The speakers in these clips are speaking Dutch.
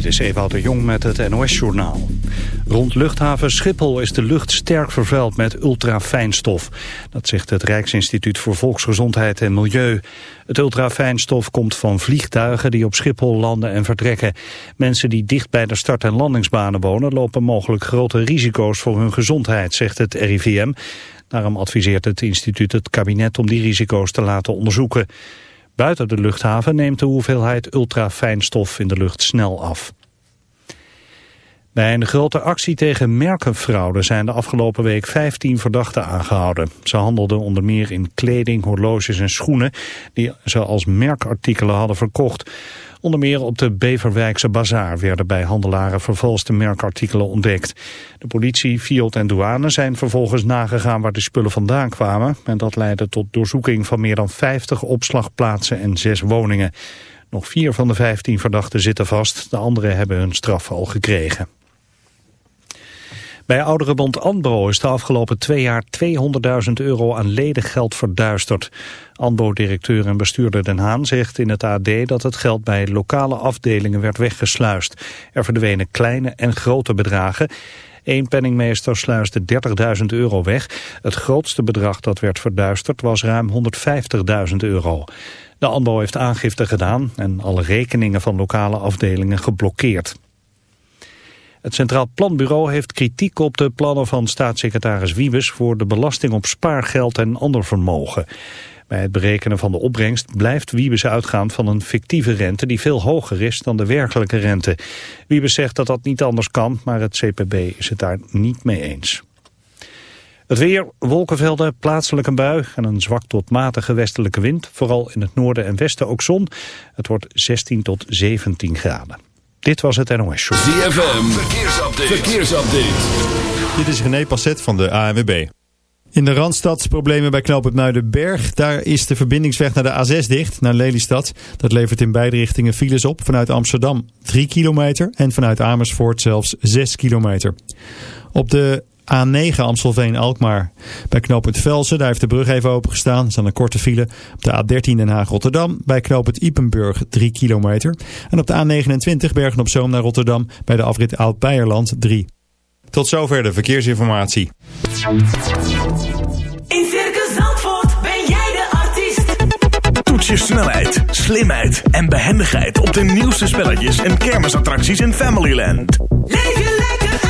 Dit is Ewout de Jong met het NOS-journaal. Rond luchthaven Schiphol is de lucht sterk vervuild met ultrafijnstof. Dat zegt het Rijksinstituut voor Volksgezondheid en Milieu. Het ultrafijnstof komt van vliegtuigen die op Schiphol landen en vertrekken. Mensen die dicht bij de start- en landingsbanen wonen... lopen mogelijk grote risico's voor hun gezondheid, zegt het RIVM. Daarom adviseert het instituut het kabinet om die risico's te laten onderzoeken. Buiten de luchthaven neemt de hoeveelheid ultrafijnstof in de lucht snel af. Bij een grote actie tegen merkenfraude zijn de afgelopen week 15 verdachten aangehouden. Ze handelden onder meer in kleding, horloges en schoenen die ze als merkartikelen hadden verkocht. Onder meer op de Beverwijkse Bazaar werden bij handelaren vervalste merkartikelen ontdekt. De politie, Fiat en douane zijn vervolgens nagegaan waar de spullen vandaan kwamen. En dat leidde tot doorzoeking van meer dan 50 opslagplaatsen en zes woningen. Nog vier van de 15 verdachten zitten vast. De anderen hebben hun straf al gekregen. Bij ouderenbond Anbo is de afgelopen twee jaar 200.000 euro aan ledengeld verduisterd. Anbo-directeur en bestuurder Den Haan zegt in het AD dat het geld bij lokale afdelingen werd weggesluist. Er verdwenen kleine en grote bedragen. Eén penningmeester sluisde 30.000 euro weg. Het grootste bedrag dat werd verduisterd was ruim 150.000 euro. De ANBO heeft aangifte gedaan en alle rekeningen van lokale afdelingen geblokkeerd. Het Centraal Planbureau heeft kritiek op de plannen van staatssecretaris Wiebes voor de belasting op spaargeld en ander vermogen. Bij het berekenen van de opbrengst blijft Wiebes uitgaan van een fictieve rente die veel hoger is dan de werkelijke rente. Wiebes zegt dat dat niet anders kan, maar het CPB is het daar niet mee eens. Het weer, wolkenvelden, plaatselijk een bui en een zwak tot matige westelijke wind. Vooral in het noorden en westen ook zon. Het wordt 16 tot 17 graden. Dit was het NOS Show. ZFM, verkeersupdate. verkeersupdate. Dit is René Passet van de ANWB. In de Randstad problemen bij knooppunt Muidenberg. Daar is de verbindingsweg naar de A6 dicht, naar Lelystad. Dat levert in beide richtingen files op. Vanuit Amsterdam 3 kilometer en vanuit Amersfoort zelfs 6 kilometer. Op de A9 Amstelveen-Alkmaar. Bij knooppunt Velsen, daar heeft de brug even opengestaan. Er staan een korte file. Op de A13 Den Haag-Rotterdam. Bij knooppunt Ipenburg 3 kilometer. En op de A29 Bergen-op-Zoom naar Rotterdam. Bij de afrit Oud-Beierland 3. Tot zover de verkeersinformatie. In Circus Zandvoort ben jij de artiest. Toets je snelheid, slimheid en behendigheid op de nieuwste spelletjes en kermisattracties in Familyland. Leef je lekker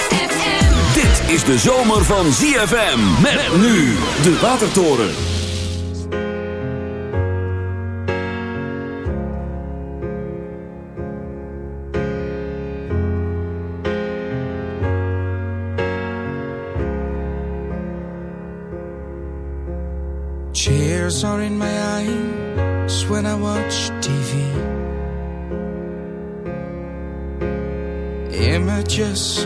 Is de zomer van ZFM. Met nu de Watertoren. Tears are in my eyes when I watch TV. Images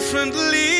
Differently.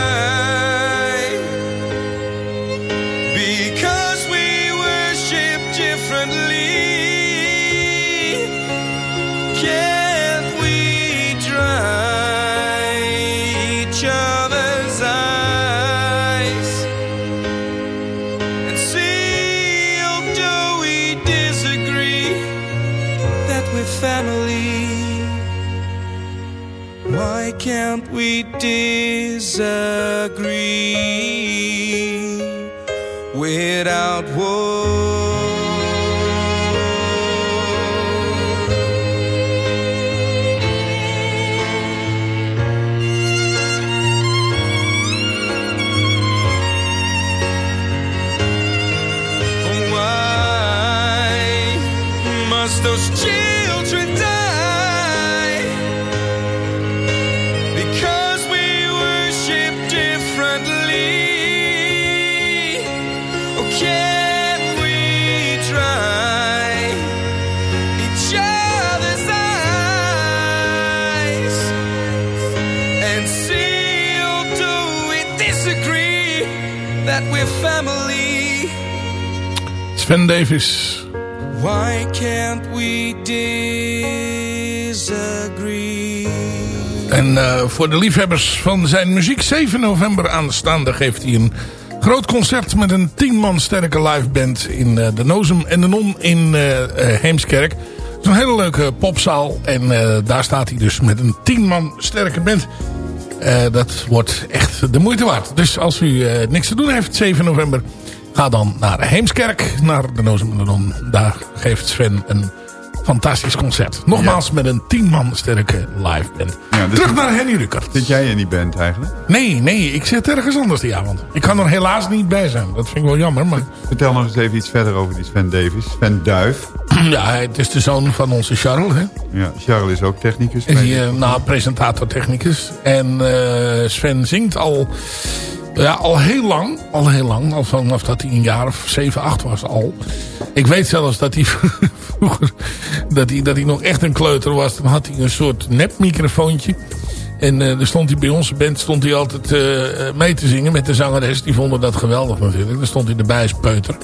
We Sven Davis. Why can't we disagree? En eh, voor de liefhebbers van zijn muziek, 7 november aanstaande geeft hij een groot concert met een 10 man sterke liveband in eh, de Nozem en de Non in eh, Heemskerk. Het is een hele leuke popzaal en daar staat hij dus met een 10 man sterke band. Dat wordt echt de moeite waard. Dus als u niks te doen heeft, 7 november, ga dan naar Heemskerk, naar de Nozem en de Non. Daar geeft Sven een fantastisch concert. Nogmaals met een 10 man sterke live band. Ja, dus- Terug naar Henny Ruckert. Zit jij in die band eigenlijk? Nee, nee, ik zit ergens anders die avond. Ik kan er helaas niet bij zijn. Dat vind ik wel jammer. Maar Vertel nog eens even iets verder over die Sven Davis. Sven Duif. ja, het is de zoon van onze Charles. Hè? Ja, Charles is ook technicus. Is hij, eh, nou, presentator technicus. En eh, Sven zingt al, ja, al heel lang. Al heel lang. Al vanaf dat hij een jaar of 7, 8 was al. Ik weet zelfs dat hij vroeger... Dat hij, dat hij nog echt een kleuter was. Dan had hij een soort nepmicrofoontje. En eh dan stond hij bij onze band stond hij altijd eh, eh, mee te zingen met de zangeres. Die vonden dat geweldig natuurlijk. Dan stond hij erbij als peuter.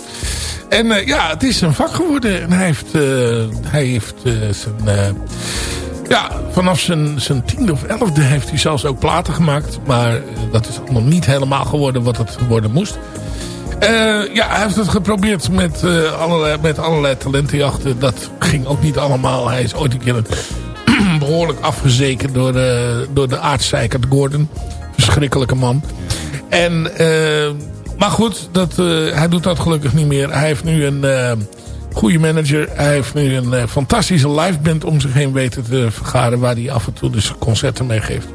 En ja, het is een vak geworden. En hij heeft, hij heeft zijn... ja, vanaf zijn, zijn tiende of elfde heeft hij zelfs ook platen gemaakt. Maar eh, dat is allemaal niet helemaal geworden wat het worden moest. Eh, ja, hij heeft het geprobeerd met, eh, allerlei, met allerlei talentenjachten. Dat ging ook niet allemaal. Hij is ooit een keer behoorlijk afgezeken door, de door de aardseikert Gordon. Verschrikkelijke man. En, maar goed, dat, hij doet dat gelukkig niet meer. Hij heeft nu een goede manager. Hij heeft nu een eh, fantastische liveband om zich heen weten te vergaren. Waar hij af en toe dus concerten mee geeft.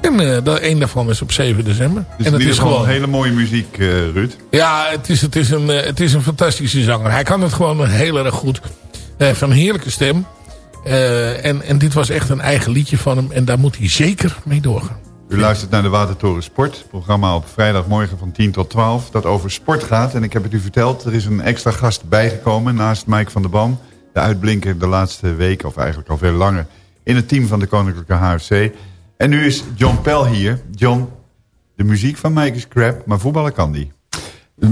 En dat, een daarvan is op 7 december. Dus en ieder is gewoon... hele mooie muziek, eh, Ruud. Ja, het is, het, is een, het is een fantastische zanger. Hij kan het gewoon heel erg goed. Een heerlijke stem. En, en dit was echt een eigen liedje van hem. En daar moet hij zeker mee doorgaan. U luistert naar de Watertoren Sport. Programma op vrijdagmorgen van 10 tot 12. Dat over sport gaat. En ik heb het u verteld. Er is een extra gast bijgekomen naast Mike van der Ban. De uitblinker de laatste week, of eigenlijk al veel langer. In het team van de Koninklijke HFC. En nu is John Pell hier. John, de muziek van Mike is crap, maar voetballen kan die.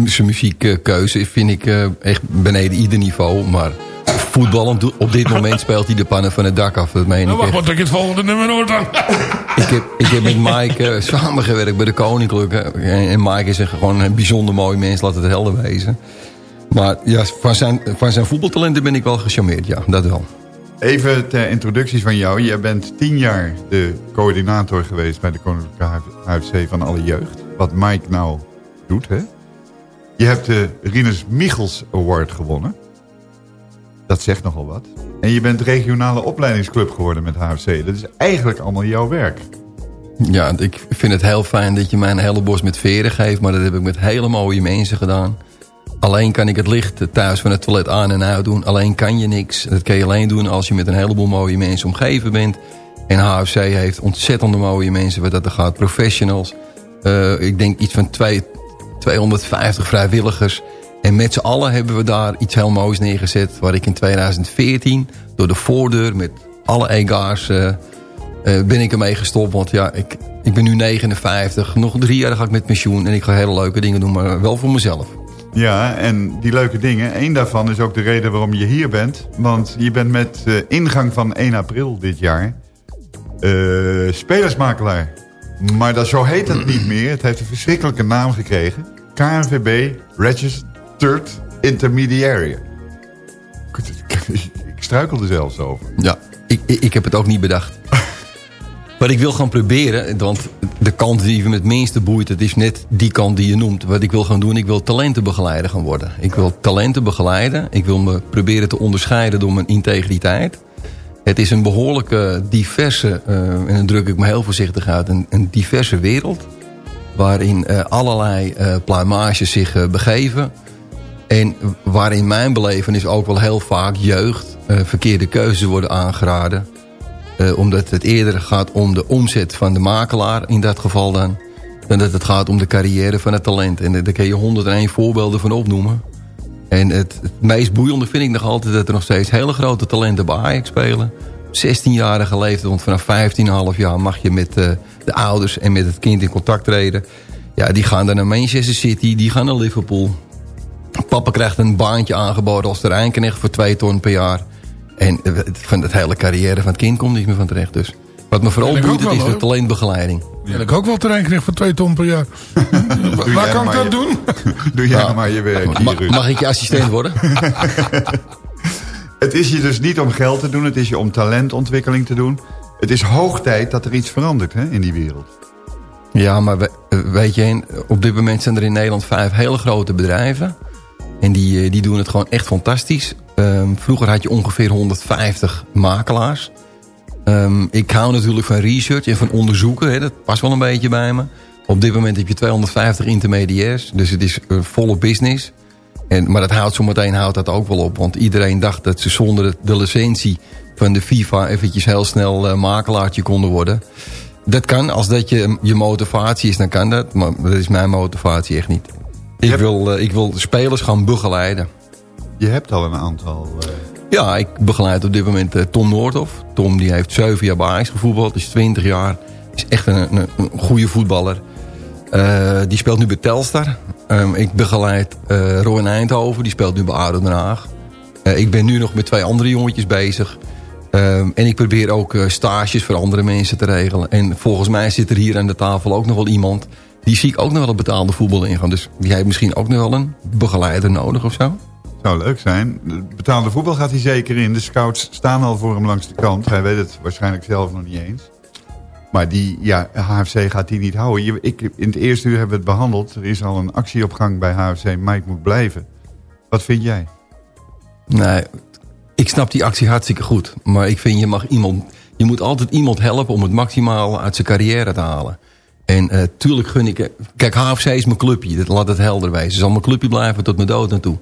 Zijn muziekkeuze vind ik eh, echt beneden ieder niveau. Maar voetballend op dit moment speelt hij de pannen van het dak af. Dat meen Nou, ik wacht wat ik het volgende nummer hoor dan. Ik heb, ik heb met Mike eh, samengewerkt bij de Koninklijke. En, en Mike is echt gewoon een bijzonder mooi mens, laat het helder wezen. Maar ja, van zijn, van zijn voetbaltalenten ben ik wel gecharmeerd, ja, dat wel. Even ter introductie van jou. Jij bent tien jaar de coördinator geweest bij de Koninklijke HFC van alle jeugd. Wat Mike nou doet, hè? Je hebt de Rinus Michels Award gewonnen. Dat zegt nogal wat. En je bent regionale opleidingsclub geworden met HFC. Dat is eigenlijk allemaal jouw werk. Ja, ik vind het heel fijn dat je mij een hele bos met veren geeft. Maar dat heb ik met hele mooie mensen gedaan. Alleen kan ik het licht thuis van het toilet aan en uit doen. Alleen kan je niks. Dat kan je alleen doen als je met een heleboel mooie mensen omgeven bent. En HFC heeft ontzettende mooie mensen wat dat er gaat. Professionals. Eh, ik denk iets van twee, 250 vrijwilligers. En met z'n allen hebben we daar iets heel moois neergezet. Waar ik in 2014 door de voordeur met alle egaars... eh, eh, ben ik ermee gestopt. Want ja, ik, ik ben nu 59. Nog drie jaar ga ik met pensioen. En ik ga hele leuke dingen doen, maar wel voor mezelf. Ja, en die leuke dingen. Eén daarvan is ook de reden waarom je hier bent. Want je bent met eh, ingang van 1 april dit jaar... spelersmakelaar. Maar dat, zo heet het niet meer. Het heeft een verschrikkelijke naam gekregen. KNVB Registered Intermediary. Ik struikelde zelfs over. Ja, ik, ik, heb het ook niet bedacht. Wat ik wil gaan proberen, want de kant die me het minste boeit... het is net die kant die je noemt. Wat ik wil gaan doen, ik wil talentenbegeleider gaan worden. Ik wil talenten begeleiden. Ik wil me proberen te onderscheiden door mijn integriteit. Het is een behoorlijke diverse, eh, en dan druk ik me heel voorzichtig uit... een, een diverse wereld waarin eh, allerlei eh pluimages zich begeven... En waarin mijn belevenis ook wel heel vaak jeugd eh, verkeerde keuzes worden aangeraden. Eh, omdat het eerder gaat om de omzet van de makelaar in dat geval dan. Dan dat het gaat om de carrière van het talent. En daar kun je 101 voorbeelden van opnoemen. En het, het meest boeiende vind ik nog altijd dat er nog steeds hele grote talenten bij Ajax spelen. 16-jarige leeftijd, want vanaf 15,5 jaar mag je met eh, de ouders en met het kind in contact treden. Ja, die gaan dan naar Manchester City, die gaan naar Liverpool. Papa krijgt een baantje aangeboden als terreinknecht voor twee ton per jaar. En eh, van het hele carrière van het kind komt niks meer van terecht. Dus wat me vooral boeit, is de talentbegeleiding. En ik ook wel terrein kreeg voor twee ton per jaar. Waar kan ik dat je- doen? Doe jij nou maar je werk hier, Ma- Ruud. mag ik je assistent worden? Het is je dus niet om geld te doen. Het is je om talentontwikkeling te doen. Het is hoog tijd dat er iets verandert hè, in die wereld. Ja, maar we- eh, weet je, op dit moment zijn er in Nederland vijf hele grote bedrijven. En die, eh, die doen het gewoon echt fantastisch. Ehm, vroeger had je ongeveer 150 makelaars. Ehm, ik hou natuurlijk van research en van onderzoeken. Hè, dat past wel een beetje bij me. Op dit moment heb je 250 intermediairs. Dus het is eh, volle business. En, maar dat houdt zometeen houdt dat ook wel op. Want iedereen dacht dat ze zonder de, licentie van de FIFA... eventjes heel snel eh, makelaartje konden worden. Dat kan. Als dat je, je motivatie is, dan kan dat. Maar dat is mijn motivatie echt niet. Ik, hebt- wil, eh, ik wil spelers gaan begeleiden. Je hebt al een aantal... eh, Ja, ik begeleid op dit moment eh, Tom Noordhoff. Tom die heeft 7 jaar bij Ajax gevoetbald. is 20 jaar. Is echt een, een, een goede voetballer. Die speelt nu bij Telstar. Ehm, ik begeleid eh Rowan Eindhoven. Die speelt nu bij ADO Den Haag. Ik ben nu nog met twee andere jongetjes bezig. Ehm, en ik probeer ook stages voor andere mensen te regelen. En volgens mij zit er hier aan de tafel ook nog wel iemand... die zie ik ook nog wel op betaalde voetbal ingaan. Dus die heeft misschien ook nog wel een begeleider nodig of zo. zou leuk zijn. De Betaalde voetbal gaat hij zeker in. De scouts staan al voor hem langs de kant. Hij weet het waarschijnlijk zelf nog niet eens. Maar die, ja, HFC gaat die niet houden. Je, ik, in het eerste uur hebben we het behandeld. Er is al een actie op gang bij HFC. Mike moet blijven. Wat vind jij? Nee, ik snap die actie hartstikke goed. Maar ik vind, je, mag iemand, je moet altijd iemand helpen om het maximaal uit zijn carrière te halen. En eh, tuurlijk gun ik... Kijk, HFC is mijn clubje. Laat het helder wezen. zal mijn clubje blijven tot mijn dood naartoe.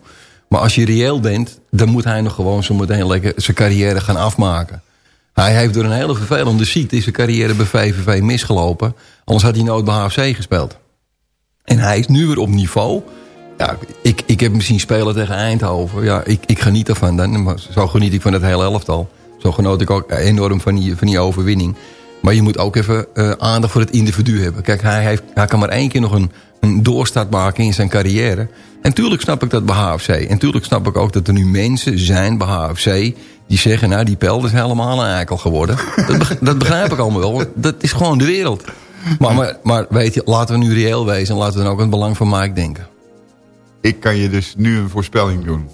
Maar als je reëel bent, dan moet hij nog gewoon zo meteen lekker zijn carrière gaan afmaken. Hij heeft door een hele vervelende ziekte zijn carrière bij VVV misgelopen. Anders had hij nooit bij HFC gespeeld. En hij is nu weer op niveau. Ja, ik, ik heb hem zien spelen tegen Eindhoven. Ja, ik, ik geniet ervan. Dan, zo geniet ik van het hele elftal. Zo genoot ik ook enorm van die, van die overwinning. Maar je moet ook even eh, aandacht voor het individu hebben. Kijk, hij, heeft, hij kan maar één keer nog een een doorstart maken in zijn carrière. En tuurlijk snap ik dat bij HFC. En tuurlijk snap ik ook dat er nu mensen zijn bij HFC... die zeggen, nou die Pelt is helemaal een eikel geworden. dat, beg- dat begrijp ik allemaal wel. want Dat is gewoon de wereld. Maar, maar, maar weet je, laten we nu reëel wezen... en laten we dan ook aan het belang van Mike denken. Ik kan je dus nu een voorspelling doen.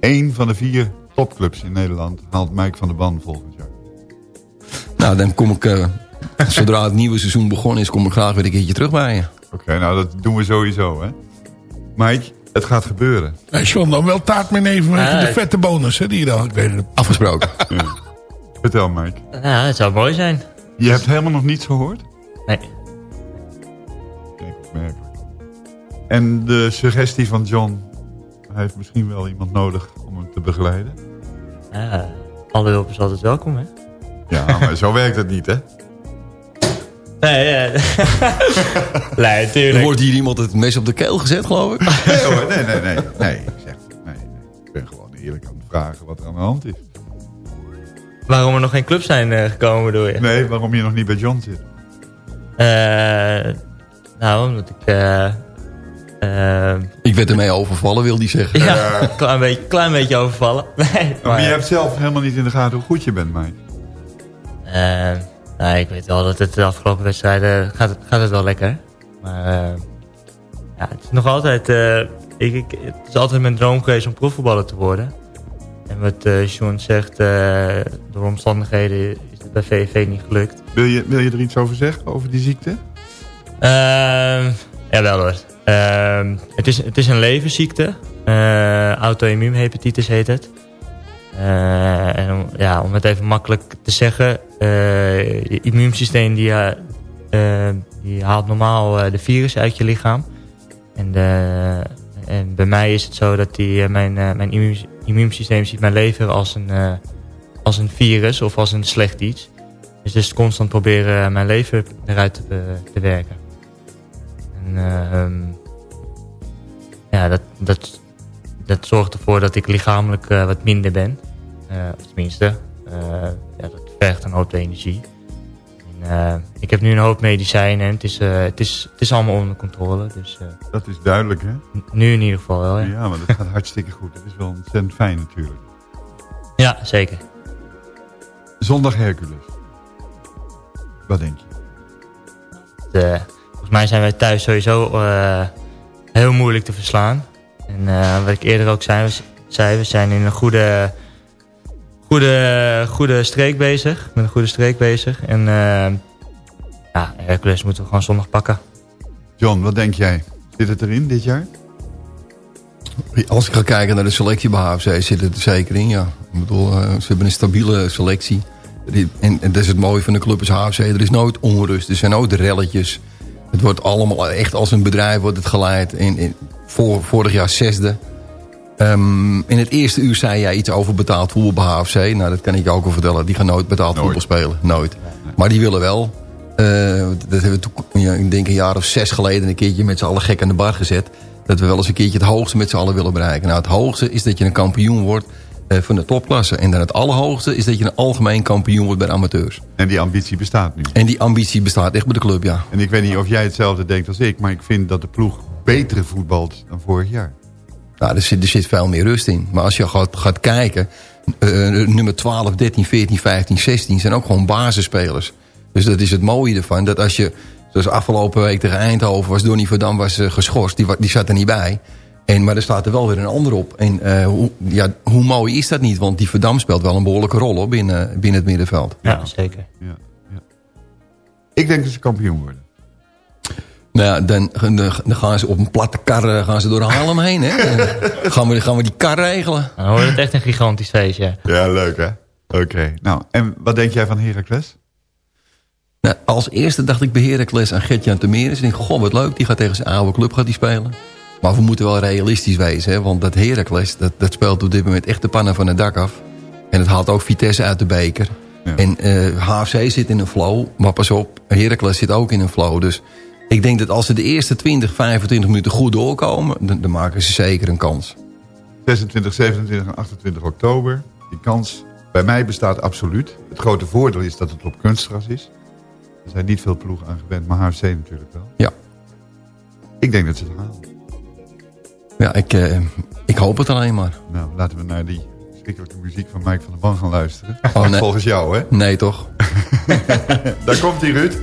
Eén van de vier topclubs in Nederland haalt Mike van der Ban jaar. Nou, dan kom ik... eh, zodra het nieuwe seizoen begonnen is... kom ik graag weer een keertje terug bij je. Oké, nou dat doen we sowieso, hè. Mike, het gaat gebeuren. Hey, John, dan wel taart meenemen vanwege Ah, de vette bonus hè, die je dan gekregen hebt. Afgesproken. Vertel, Mike. Ja, het zou mooi zijn. Je hebt helemaal nog niets gehoord? Nee. Kijk, opmerkelijk. En de suggestie van John... Hij heeft misschien wel iemand nodig om hem te begeleiden. Ja, alle hulp is altijd welkom, hè? Ja, maar zo werkt het niet, hè? Nee, nee. nee, Er natuurlijk. wordt hier iemand het mes op de keel gezet, geloof ik. Nee hoor, nee, nee, nee. Nee, ik zeg, nee, nee. Ik ben gewoon eerlijk aan het vragen wat er aan de hand is. Waarom er nog geen clubs zijn eh, gekomen, bedoel je? Nee, waarom je nog niet bij John zit. Eh, nou, omdat ik... eh, eh, Ik werd ermee overvallen, wil die zeggen. ja, een klein beetje, klein beetje overvallen. Nee, Maar je hebt zelf helemaal niet in de gaten hoe goed je bent, Mike. Eh, nou, ik weet wel dat het de afgelopen wedstrijden gaat het, gaat het wel lekker. Maar eh, ja, het is nog altijd... eh, ik, ik, het is altijd mijn droom geweest om profvoetballer te worden. En wat Sean zegt, door omstandigheden is het bij VVV niet gelukt. Wil je, wil je er iets over zeggen, over die ziekte? Ehm ja, wel hoor. Ehm, het, is, het is een levensziekte. Auto-immuunhepatitis heet het. Eh, en om, ja, om het even makkelijk te zeggen. eh, je immuunsysteem die, eh, die haalt normaal de virus uit je lichaam. En, en bij mij is het zo dat die, mijn, mijn immuun, immuunsysteem ziet mijn lever als een, als een virus of als een slecht iets. Dus is constant proberen mijn lever eruit te, te werken. En ehm, ja, dat, dat, dat zorgt ervoor dat ik lichamelijk wat minder ben. Eh, of tenminste, eh, ja, dat vergt een hoop energie. En, eh, ik heb nu een hoop medicijnen en het is, het is, het is allemaal onder controle. Dus Dat is duidelijk, hè? nu in ieder geval wel, ja. Ja, maar dat gaat hartstikke goed. Het is wel ontzettend fijn natuurlijk. Ja, zeker. Zondag Hercules. Wat denk je? Volgens mij zijn wij thuis sowieso heel moeilijk te verslaan. En wat ik eerder ook zei, we- zei, we zijn in een goede, goede, goede streek bezig. Met een goede streek bezig. En eh, ja, Hercules moeten we gewoon zondag pakken. John, wat denk jij? Zit het erin dit jaar? Als ik ga kijken naar de selectie bij HFC zit het er zeker in, ja. Ik bedoel, eh, ze hebben een stabiele selectie. En, en dat is het mooie van de club is HFC. Er is nooit onrust, er zijn nooit relletjes. Het wordt allemaal echt als een bedrijf wordt het geleid. Voor, vorig jaar zesde. Ehm, in het eerste uur zei jij iets over betaald voetbal bij HFC. Nou, dat kan ik je ook al vertellen. Die gaan nooit betaald Nooit. voetbal spelen. Nooit. Maar die willen wel. Eh, dat hebben we toen, ja, ik denk een jaar of zes geleden... een keertje met z'n allen gek aan de bar gezet. Dat we wel eens een keertje het hoogste met z'n allen willen bereiken. Nou, het hoogste is dat je een kampioen wordt eh, van de topklasse. En dan het allerhoogste is dat je een algemeen kampioen wordt bij amateurs. En die ambitie bestaat nu. En die ambitie bestaat echt bij de club, ja. En ik weet niet of jij hetzelfde denkt als ik... maar ik vind dat de ploeg beter voetbalt dan vorig jaar. Nou, er zit, er zit veel meer rust in. Maar als je gaat, gaat kijken... eh, nummer 12, 13, 14, 15, 16 zijn ook gewoon basisspelers. Dus dat is het mooie ervan. Dat als je, zoals afgelopen week tegen Eindhoven was... Donny Verdam was eh, geschorst, die, die zat er niet bij. En, maar er staat er wel weer een ander op. En eh, hoe, ja, hoe mooi is dat niet? Want die Verdam speelt wel een behoorlijke rol hoor, binnen, binnen het middenveld. Ja, zeker. Ja, ja. Ik denk dat ze kampioen worden. Nou ja, dan, dan, gaan ze op een platte kar eh, gaan ze door Haarlem heen. Hè? Dan gaan, we, gaan we die kar regelen. Dan wordt het echt een gigantisch feest, ja. Ja, leuk hè? Oké. Nou, en wat denk jij van Heracles? Nou, als eerste dacht ik bij Heracles aan Gert-Jan Temeris. En ik goh, wat leuk, die gaat tegen zijn oude club gaat die spelen. Maar we moeten wel realistisch wezen. Hè? Want dat Heracles, dat, dat speelt op dit moment echt de pannen van het dak af. En het haalt ook Vitesse uit de beker. Ja. En eh, HFC zit in een flow. Maar pas op, Heracles zit ook in een flow. Dus ik denk dat als ze de eerste 20, 25 minuten goed doorkomen... dan, dan maken ze zeker een kans. 26, 27 en 28 oktober. Die kans bij mij bestaat absoluut. Het grote voordeel is dat het op kunstgras is. Er zijn niet veel ploegen aan gewend, maar HFC natuurlijk wel. Ja. Ik denk dat ze het halen. Ja, ik, eh, ik hoop het alleen maar. Nou, laten we naar die verschrikkelijke muziek van Mike van der Ban gaan luisteren. Oh, nee. Volgens jou, hè? Nee, toch? Daar komt hij, Ruud.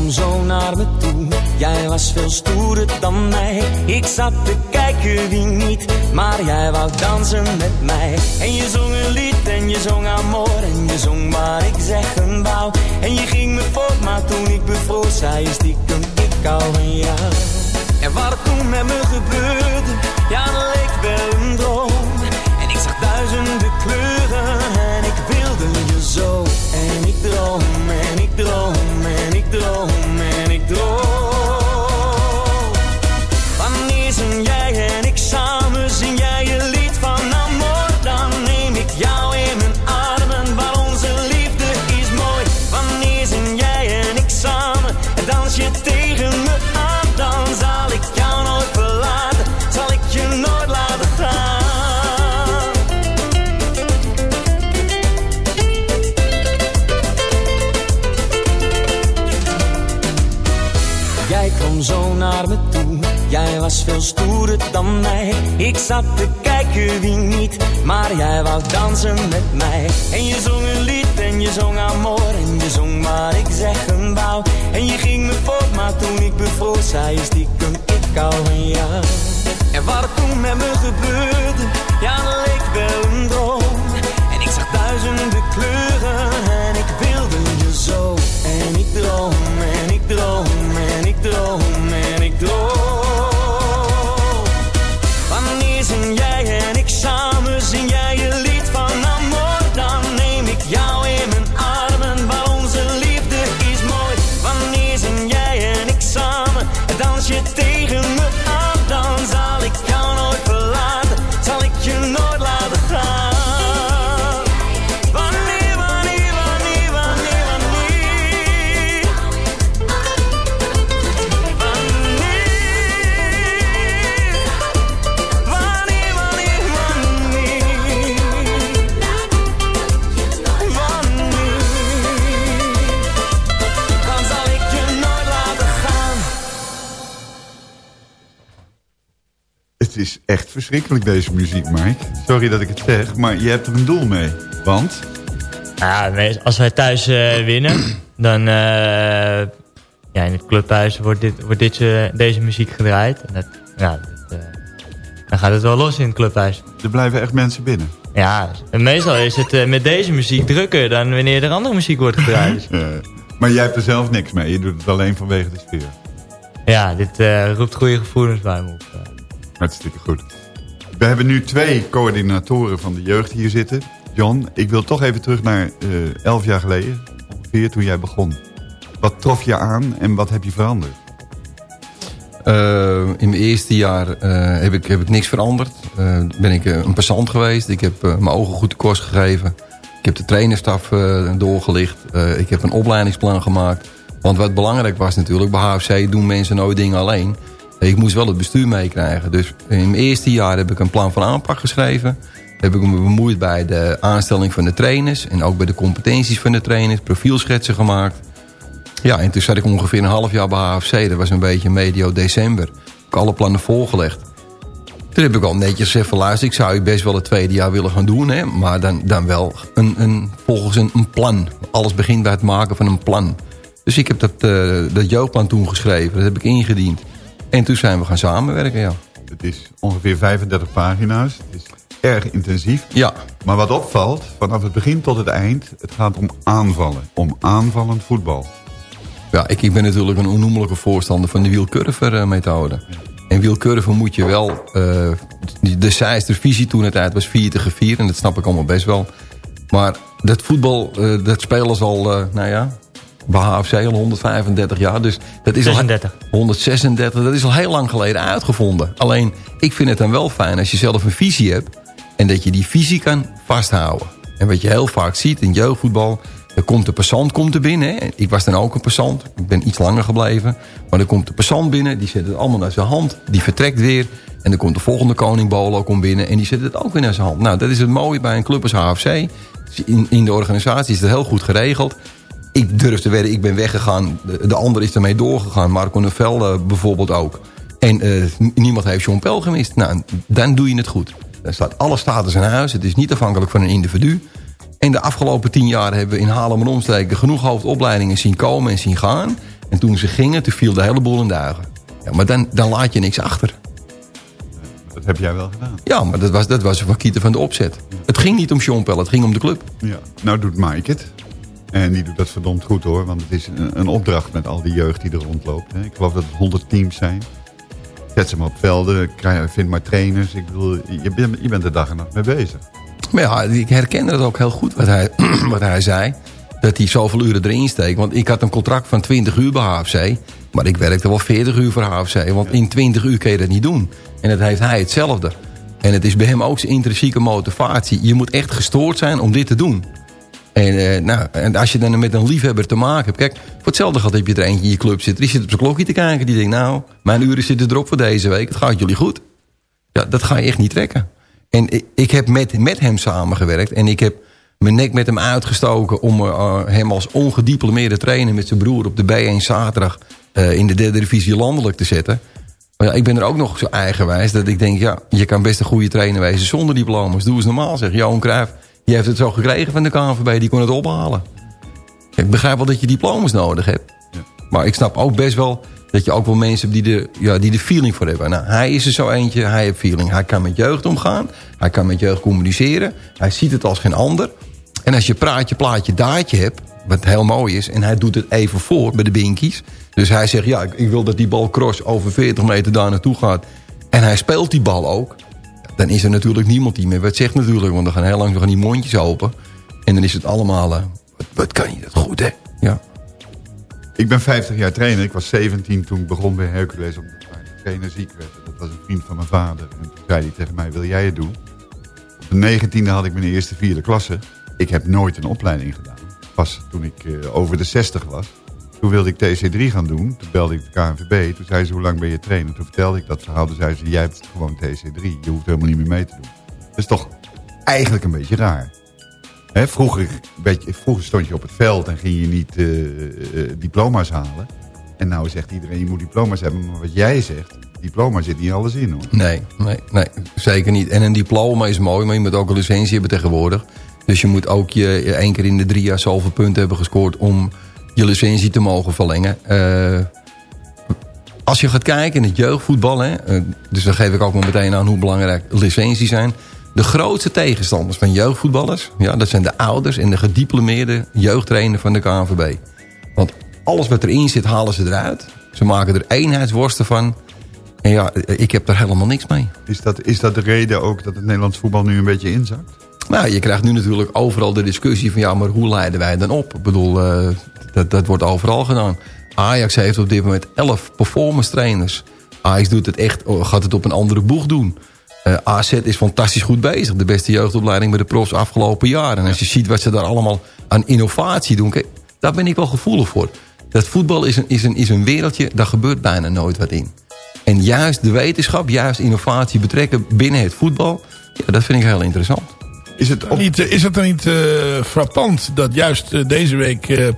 Kwam zo naar me toe, jij was veel stoerder dan mij. Ik zat te kijken wie niet, maar jij wou dansen met mij. En je zong een lied en je zong amor en je zong waar ik zeggen wou. En je ging me voort, maar toen ik bevroor, zei je stiekem ik hou van jou. En wat er toen met me gebeurde, ja mij. Ik zat te kijken wie niet, maar jij wou dansen met mij. En je zong een lied en je zong amor en je zong waar ik zeggen wou. En je ging me voort, maar toen ik bevroor, zei je stiekem ik hou van jou. En wat er toen met me gebeurde, ja verschrikkelijk deze muziek, Mike. Sorry dat ik het zeg, maar je hebt er een doel mee. Want? Ja, als wij thuis eh, winnen, dan... eh, ja, in het clubhuis wordt, dit, wordt dit, eh, deze muziek gedraaid. En dat, ja, dat, dan gaat het wel los in het clubhuis. Er blijven echt mensen binnen. Ja, en meestal is het met deze muziek drukker dan wanneer er andere muziek wordt gedraaid. Maar jij hebt er zelf niks mee. Je doet het alleen vanwege de sfeer. ja, dit roept goede gevoelens bij me op. Hartstikke goed. We hebben nu twee coördinatoren van de jeugd hier zitten. John, ik wil toch even terug naar eh, elf jaar geleden. Ongeveer toen jij begon. Wat trof je aan en wat heb je veranderd? Eh, in mijn eerste jaar eh, heb, ik, heb ik niks veranderd. Ben ik een passant geweest. Ik heb mijn ogen goed de kost gegeven. Ik heb de trainerstaf doorgelicht. Ik heb een opleidingsplan gemaakt. Want wat belangrijk was natuurlijk, bij HFC doen mensen nooit dingen alleen. Ik moest wel het bestuur meekrijgen. Dus in mijn eerste jaar heb ik een plan van aanpak geschreven. Heb ik me bemoeid bij de aanstelling van de trainers. En ook bij de competenties van de trainers. Profielschetsen gemaakt. Ja, en toen zat ik ongeveer een half jaar bij HFC. Dat was een beetje medio december. Ik alle plannen voorgelegd. Toen heb ik al netjes van luister, ik zou je best wel het tweede jaar willen gaan doen. Hè, maar dan, dan wel een, een, volgens een, plan. Alles begint bij het maken van een plan. Dus ik heb dat, eh, dat jeugdplan toen geschreven. Dat heb ik ingediend. En toen zijn we gaan samenwerken, ja. Het is ongeveer 35 pagina's. Het is erg intensief. Ja, Maar wat opvalt, vanaf het begin tot het eind... het gaat om aanvallen. Om aanvallend voetbal. Ja, ik, ik ben natuurlijk een onnoemelijke voorstander van de wielcurver-methode. En wielcurven moet je wel... eh, de de Seister visie toen het uit was 4 tegen 4. En dat snap ik allemaal best wel. Maar dat voetbal, eh, dat spelen ze al, eh, nou ja... HFC al 135 jaar. Dus dat is 36. al 136. Dat is al heel lang geleden uitgevonden. Alleen, ik vind het dan wel fijn als je zelf een visie hebt. En dat je die visie kan vasthouden. En wat je heel vaak ziet in jeugdvoetbal... Er komt de passant komt er binnen. Hè. Ik was dan ook een passant. Ik ben iets langer gebleven. Maar er komt de passant binnen. Die zet het allemaal naar zijn hand. Die vertrekt weer. En dan komt de volgende koning Bolo komt binnen en die zet het ook weer in zijn hand. Nou, dat is het mooie bij een club als HFC. In, in de organisatie is het heel goed geregeld. Ik durf te wedden, ik ben weggegaan. De, de ander is ermee doorgegaan. Marco Nevel bijvoorbeeld ook. En uh, niemand heeft Jean Pel gemist. Nou, dan doe je het goed. Dan staat alle status in huis. Het is niet afhankelijk van een individu. En de afgelopen tien jaar hebben we in Haarlem en omstreken... genoeg hoofdopleidingen zien komen en zien gaan. En toen ze gingen, toen viel de hele boel in duigen. Ja, maar dan, dan laat je niks achter. Dat heb jij wel gedaan. Ja, maar dat was, dat was een kieten van de opzet. Het ging niet om Jean Pel, het ging om de club. Ja. Nou doet Mike het. En die doet dat verdomd goed hoor. Want het is een, een opdracht met al die jeugd die er rondloopt. Hè. Ik geloof dat het 100 teams zijn. Zet ze maar op velden. Krijg, vind maar trainers. Ik bedoel, je, bent, je bent er dag en nacht mee bezig. Maar ja, ik herkende het ook heel goed wat hij, wat hij zei. Dat hij zoveel uren erin steekt. Want ik had een contract van 20 uur bij HFC. Maar ik werkte wel 40 uur voor HFC. Want in 20 uur kun je dat niet doen. En dat heeft hij hetzelfde. En het is bij hem ook zijn intrinsieke motivatie. Je moet echt gestoord zijn om dit te doen. En, uh, nou, en als je dan met een liefhebber te maken hebt... Kijk, voor hetzelfde gaat heb je er eentje in je club zitten... die zit op zijn klokje te kijken. Die denkt, nou, mijn uren zitten erop voor deze week. Het gaat jullie goed. Ja, dat ga je echt niet trekken. En ik, ik heb met, met hem samengewerkt. En ik heb mijn nek met hem uitgestoken... om uh, hem als ongediplomeerde trainer met zijn broer... op de B1 zaterdag uh, in de derde divisie landelijk te zetten. Maar ja, ik ben er ook nog zo eigenwijs dat ik denk... ja, je kan best een goede trainer wezen zonder diplomas. Doe eens normaal, zeg Johan Cruijff. Die heeft het zo gekregen van de KNVB, die kon het ophalen. Ik begrijp wel dat je diplomas nodig hebt. Ja. Maar ik snap ook best wel dat je ook wel mensen hebt die de, ja, die de feeling voor hebben. Nou, hij is er zo eentje, hij heeft feeling. Hij kan met jeugd omgaan, hij kan met jeugd communiceren. Hij ziet het als geen ander. En als je praatje, plaatje, daadje hebt, wat heel mooi is... en hij doet het even voor bij de binkies... Dus hij zegt, ja, ik wil dat die bal cross over 40 meter daar naartoe gaat. En hij speelt die bal ook. Dan is er natuurlijk niemand die meer wat zegt natuurlijk. Want dan gaan heel lang gaan die mondjes open. En dan is het allemaal, uh, wat, kan je dat goed, hè? Ja. Ik ben 50 jaar trainer. Ik was 17 toen ik begon bij Hercules. Omdat de trainer ziek werd. Dat was een vriend van mijn vader. En toen zei hij tegen mij, wil jij het doen? Op de 19e had ik mijn eerste vierde klasse. Ik heb nooit een opleiding gedaan. Pas toen ik uh, over de 60 was. Toen wilde ik TC3 gaan doen. Toen belde ik de KNVB. Toen zei ze, hoe lang ben je trainer? Toen vertelde ik dat verhaal. Toen zei ze, jij hebt gewoon TC3. Je hoeft helemaal niet meer mee te doen. Dat is toch eigenlijk een beetje raar. Hè, vroeger, vroeger stond je op het veld en ging je niet uh, uh, diploma's halen. En nou zegt iedereen, je moet diploma's hebben. Maar wat jij zegt, diploma zit niet alles in hoor. Nee, nee, nee, zeker niet. En een diploma is mooi, maar je moet ook een licentie hebben tegenwoordig. Dus je moet ook je één keer in de drie jaar zoveel punten hebben gescoord... om je licentie te mogen verlengen. Uh, als je gaat kijken in het jeugdvoetbal... Hè, uh, dus dan geef ik ook maar meteen aan hoe belangrijk licenties zijn... De grootste tegenstanders van jeugdvoetballers... Ja, dat zijn de ouders en de gediplomeerde jeugdtrainer van de KNVB. Want alles wat erin zit, halen ze eruit. Ze maken er eenheidsworsten van. En ja, ik heb daar helemaal niks mee. Is dat, is dat de reden ook dat het Nederlands voetbal nu een beetje inzakt? Nou, je krijgt nu natuurlijk overal de discussie van... ja, maar hoe leiden wij dan op? Ik bedoel, uh, dat, dat wordt overal gedaan. Ajax heeft op dit moment 11 performance trainers. Ajax doet het echt, gaat het op een andere boeg doen. Uh, AZ is fantastisch goed bezig. De beste jeugdopleiding bij de profs afgelopen jaar. En als je ziet wat ze daar allemaal aan innovatie doen... Kijk, daar ben ik wel gevoelig voor. Dat voetbal is een, is, een, is een wereldje, daar gebeurt bijna nooit wat in. En juist de wetenschap, juist innovatie betrekken binnen het voetbal... Ja, dat vind ik heel interessant. Is het, op... niet, is het dan niet uh, frappant dat juist uh, deze week uh,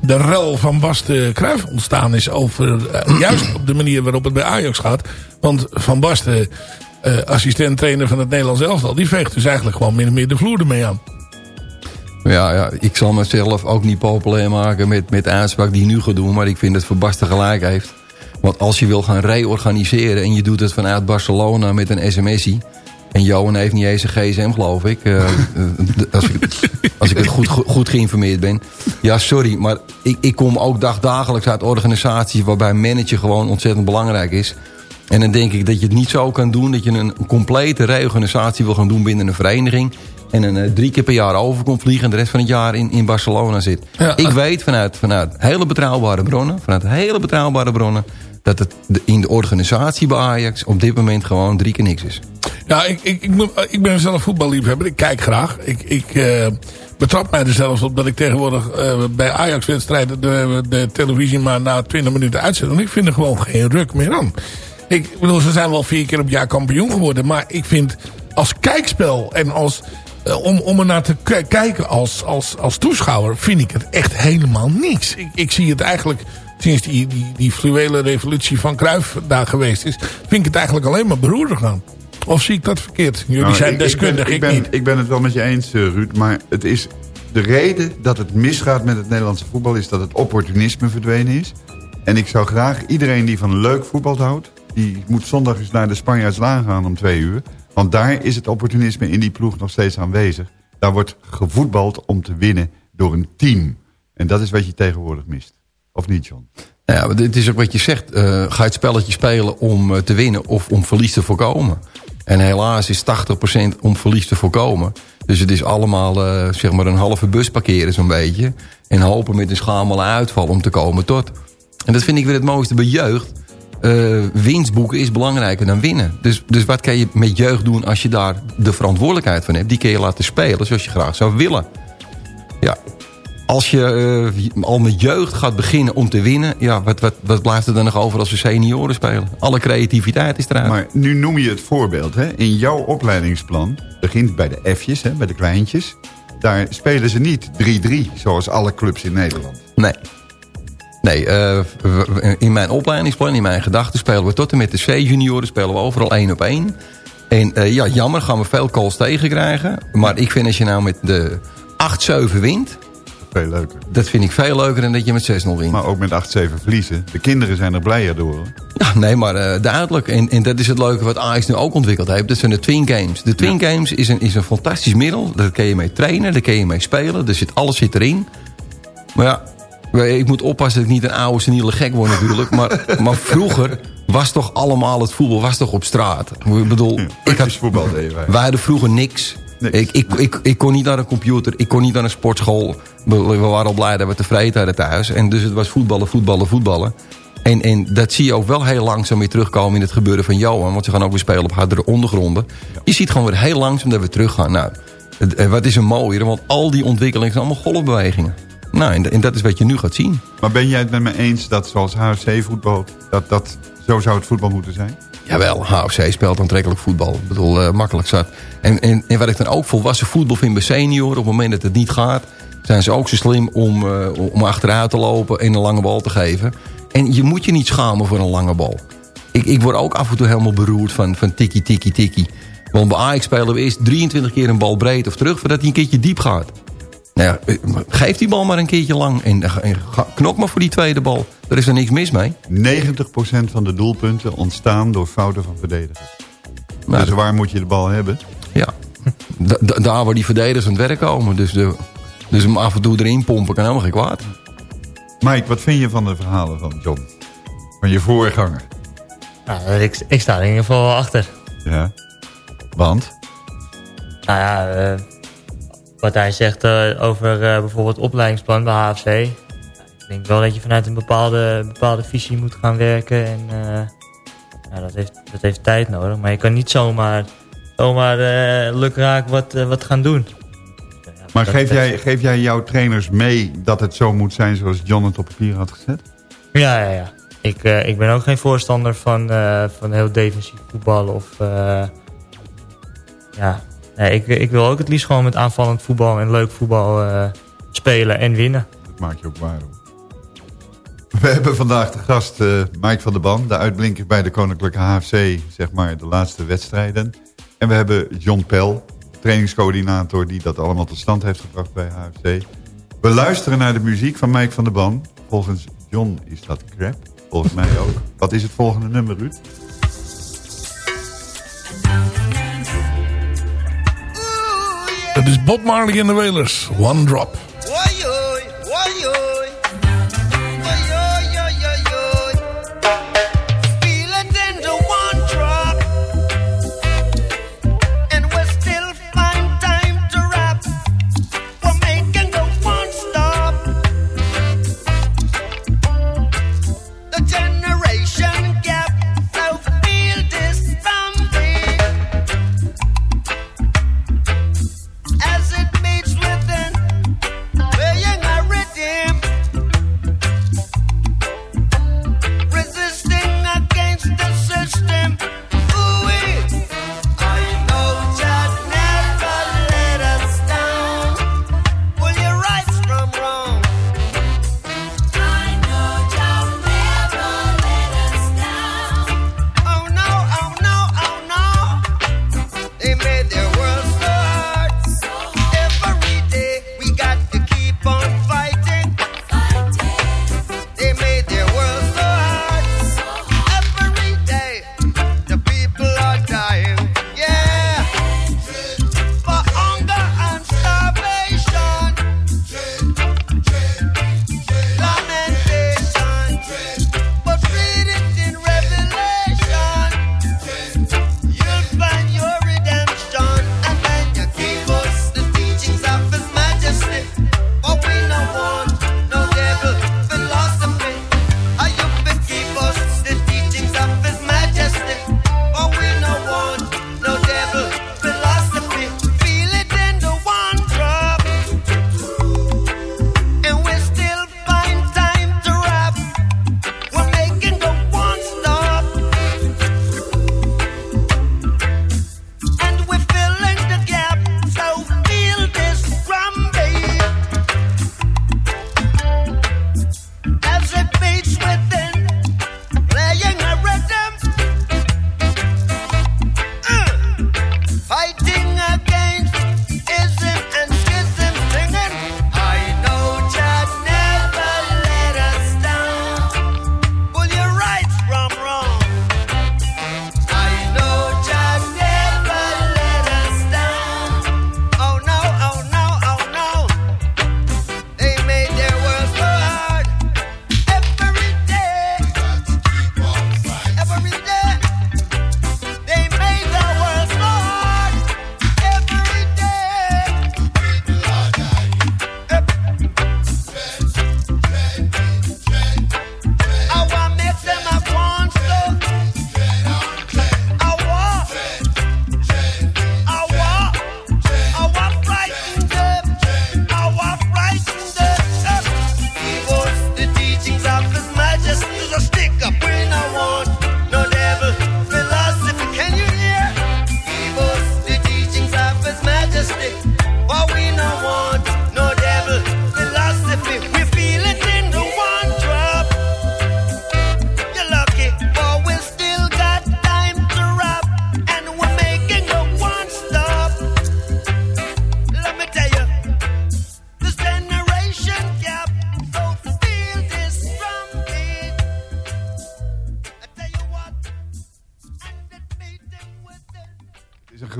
de rel van Bas de Kruijf ontstaan is over juist op de manier waarop het bij Ajax gaat? Want Van Basten, assistent-trainer van het Nederlands elftal, die veegt dus eigenlijk gewoon min of meer de vloer ermee aan. Ja, ja, ik zal mezelf ook niet populair maken met, met de uitspraak die nu ga doen, maar ik vind dat Van Basten gelijk heeft. Want als je wil gaan reorganiseren en je doet het vanuit Barcelona met een sms'ie... En Johan heeft niet eens een gsm, geloof ik. Uh, als ik, als ik het goed, goed geïnformeerd ben. Ja, sorry, maar ik, ik kom ook dagdagelijks uit organisaties... waarbij manager gewoon ontzettend belangrijk is. En dan denk ik dat je het niet zo kan doen... dat je een complete reorganisatie wil gaan doen binnen een vereniging... en een uh, drie keer per jaar over komt vliegen... en de rest van het jaar in, in Barcelona zit. Ja, ik weet vanuit, vanuit hele betrouwbare bronnen... vanuit hele betrouwbare bronnen dat het in de organisatie bij Ajax op dit moment gewoon drie keer niks is. Ja, ik, ik, ik, ben zelf voetballiefhebber. Ik kijk graag. Ik, ik uh, betrap mij er zelfs op dat ik tegenwoordig uh, bij Ajax-wedstrijden de, de, televisie maar na 20 minuten uitzet. Want ik vind er gewoon geen ruk meer aan. Ik bedoel, ze zijn wel vier keer op jaar kampioen geworden. Maar ik vind als kijkspel en als, eh, om, om er naar te kijken als, als, als toeschouwer... vind ik het echt helemaal niks. Ik, ik zie het eigenlijk, sinds die, die, die fluwele revolutie van Cruijff daar geweest is... vind ik het eigenlijk alleen maar beroerdig gaan. Of zie ik dat verkeerd? Jullie Nou, zijn ik- deskundig, ik, ben, ik ben, niet. Ik ben het wel met je eens, eh, Ruud. Maar het is de reden dat het misgaat met het Nederlandse voetbal... is dat het opportunisme verdwenen is. En ik zou graag iedereen die van leuk voetbal houdt... die moet zondag eens naar de Spanjaardslaan gaan om twee uur. Want daar is het opportunisme in die ploeg nog steeds aanwezig. Daar wordt gevoetbald om te winnen door een team. En dat is wat je tegenwoordig mist. Of niet, John? Ja, dit is ook wat je zegt. eh, ga je het spelletje spelen om eh, te winnen of om verlies te voorkomen? En helaas is 80% om verlies te voorkomen. Dus het is allemaal eh, zeg maar een halve bus parkeren zo'n beetje. En hopen met een schamele uitval om te komen tot. En dat vind ik weer het mooiste bij jeugd. Eh, winst boeken is belangrijker dan winnen. Dus, dus wat kan je met jeugd doen als je daar de verantwoordelijkheid van hebt? Die kun je laten spelen zoals je graag zou willen. Ja, als je eh, al met jeugd gaat beginnen om te winnen... Ja, wat, wat, wat blijft er dan nog over als we senioren spelen? Alle creativiteit is eruit. Maar nu noem je het voorbeeld. Hè? In jouw opleidingsplan begint bij de F'jes, hè, bij de kleintjes. Daar spelen ze niet 3-3, zoals alle clubs in Nederland. Nee. Nee, eh, in mijn opleidingsplan, in mijn gedachten... spelen we tot en met de C-junioren spelen we overal één op één. En eh, ja, jammer gaan we veel calls tegen krijgen. Maar ik vind als je nou met de 8-7 wint... Veel leuker. Dat vind ik veel leuker dan dat je met 6-0 wint. Maar ook met 8-7 verliezen. De kinderen zijn er blijer door. Ja, nee, maar eh, duidelijk. En, en dat is het leuke wat Ajax nu ook ontwikkeld heeft. Dat zijn de Twin Games. De Twin Games is een, is een fantastisch middel. Daar kun je mee trainen, daar kun je mee spelen. Er zit, alles zit erin. Maar ja, ik moet oppassen dat ik niet een oude seniele gek word natuurlijk. Maar, maar vroeger was toch allemaal het voetbal was toch op straat. Ik bedoel, ik had, voetbal deden wij. wij hadden vroeger niks. Ik, ik, ik, ik kon niet naar een computer, ik kon niet naar een sportschool. We, we waren al blij dat we tevreden hadden thuis. En dus het was voetballen, voetballen, voetballen. En, en dat zie je ook wel heel langzaam weer terugkomen in het gebeuren van Johan. Want ze gaan ook weer spelen op hardere ondergronden. Je ziet gewoon weer heel langzaam dat we teruggaan. Nou, het- eh, wat is er mooier, want al die ontwikkelingen zijn allemaal golfbewegingen. Nou, en, en dat is wat je nu gaat zien. Maar ben jij het met me eens dat zoals HFC voetbal... Dat, dat, zo zou het voetbal moeten zijn? Jawel, HFC speelt aantrekkelijk voetbal. Ik bedoel, eh, makkelijk zat. En, en, en wat ik dan ook volwassen voetbal vind bij senioren... op het moment dat het niet gaat... zijn ze ook zo slim om, eh, om achteruit te lopen en een lange bal te geven. En je moet je niet schamen voor een lange bal. Ik, ik word ook af en toe helemaal beroerd van, van tikkie, tikkie, tikkie. Want bij Ajax spelen we eerst 23 keer een bal breed of terug... voordat hij een keertje diep gaat. Nou ja, eh, geef die bal maar een keertje lang. En, en ga- knok maar voor die tweede bal. Er is er niks mis mee. 90% van de doelpunten ontstaan door fouten van verdedigers. Nou, dus waar moet je de bal hebben? Ja, Da- da- daar waar die verdedigers aan het werk komen. Dus, de, dus hem af en toe erin pompen kan helemaal geen kwaad. Mike, wat vind je van de verhalen van John? Van je voorganger? Nou, ik, ik sta er in ieder geval wel achter. Ja. Want? Nou ja, eh, wat hij zegt eh, over eh, bijvoorbeeld opleidingsplan bij HFC. Ik denk wel dat je vanuit een bepaalde, bepaalde visie moet gaan werken. En eh, dat, heeft, dat heeft tijd nodig. Maar je kan niet zomaar, zomaar lukraak wat, wat gaan doen. Ja, Maar geef jij, geef jij jouw trainers mee dat het zo moet zijn zoals John het op papier had gezet? Ja, ja, ja. Ik, ik ben ook geen voorstander van, van heel defensief voetballen. Of, ja. Nee, ik, ik wil ook het liefst gewoon met aanvallend voetbal en leuk voetbal eh, spelen en winnen. Dat maak je ook waar. hoor. We hebben vandaag de gast eh, Mike van der Ban, de uitblinker bij de Koninklijke HFC, zeg maar de laatste wedstrijden. En we hebben John Pel, trainingscoördinator die dat allemaal tot stand heeft gebracht bij HFC. We luisteren naar de muziek van Mike van der Ban. Volgens John is dat crap, volgens mij ook. Wat is het volgende nummer, Ruud? Bob Marley en de Wailers. One Drop.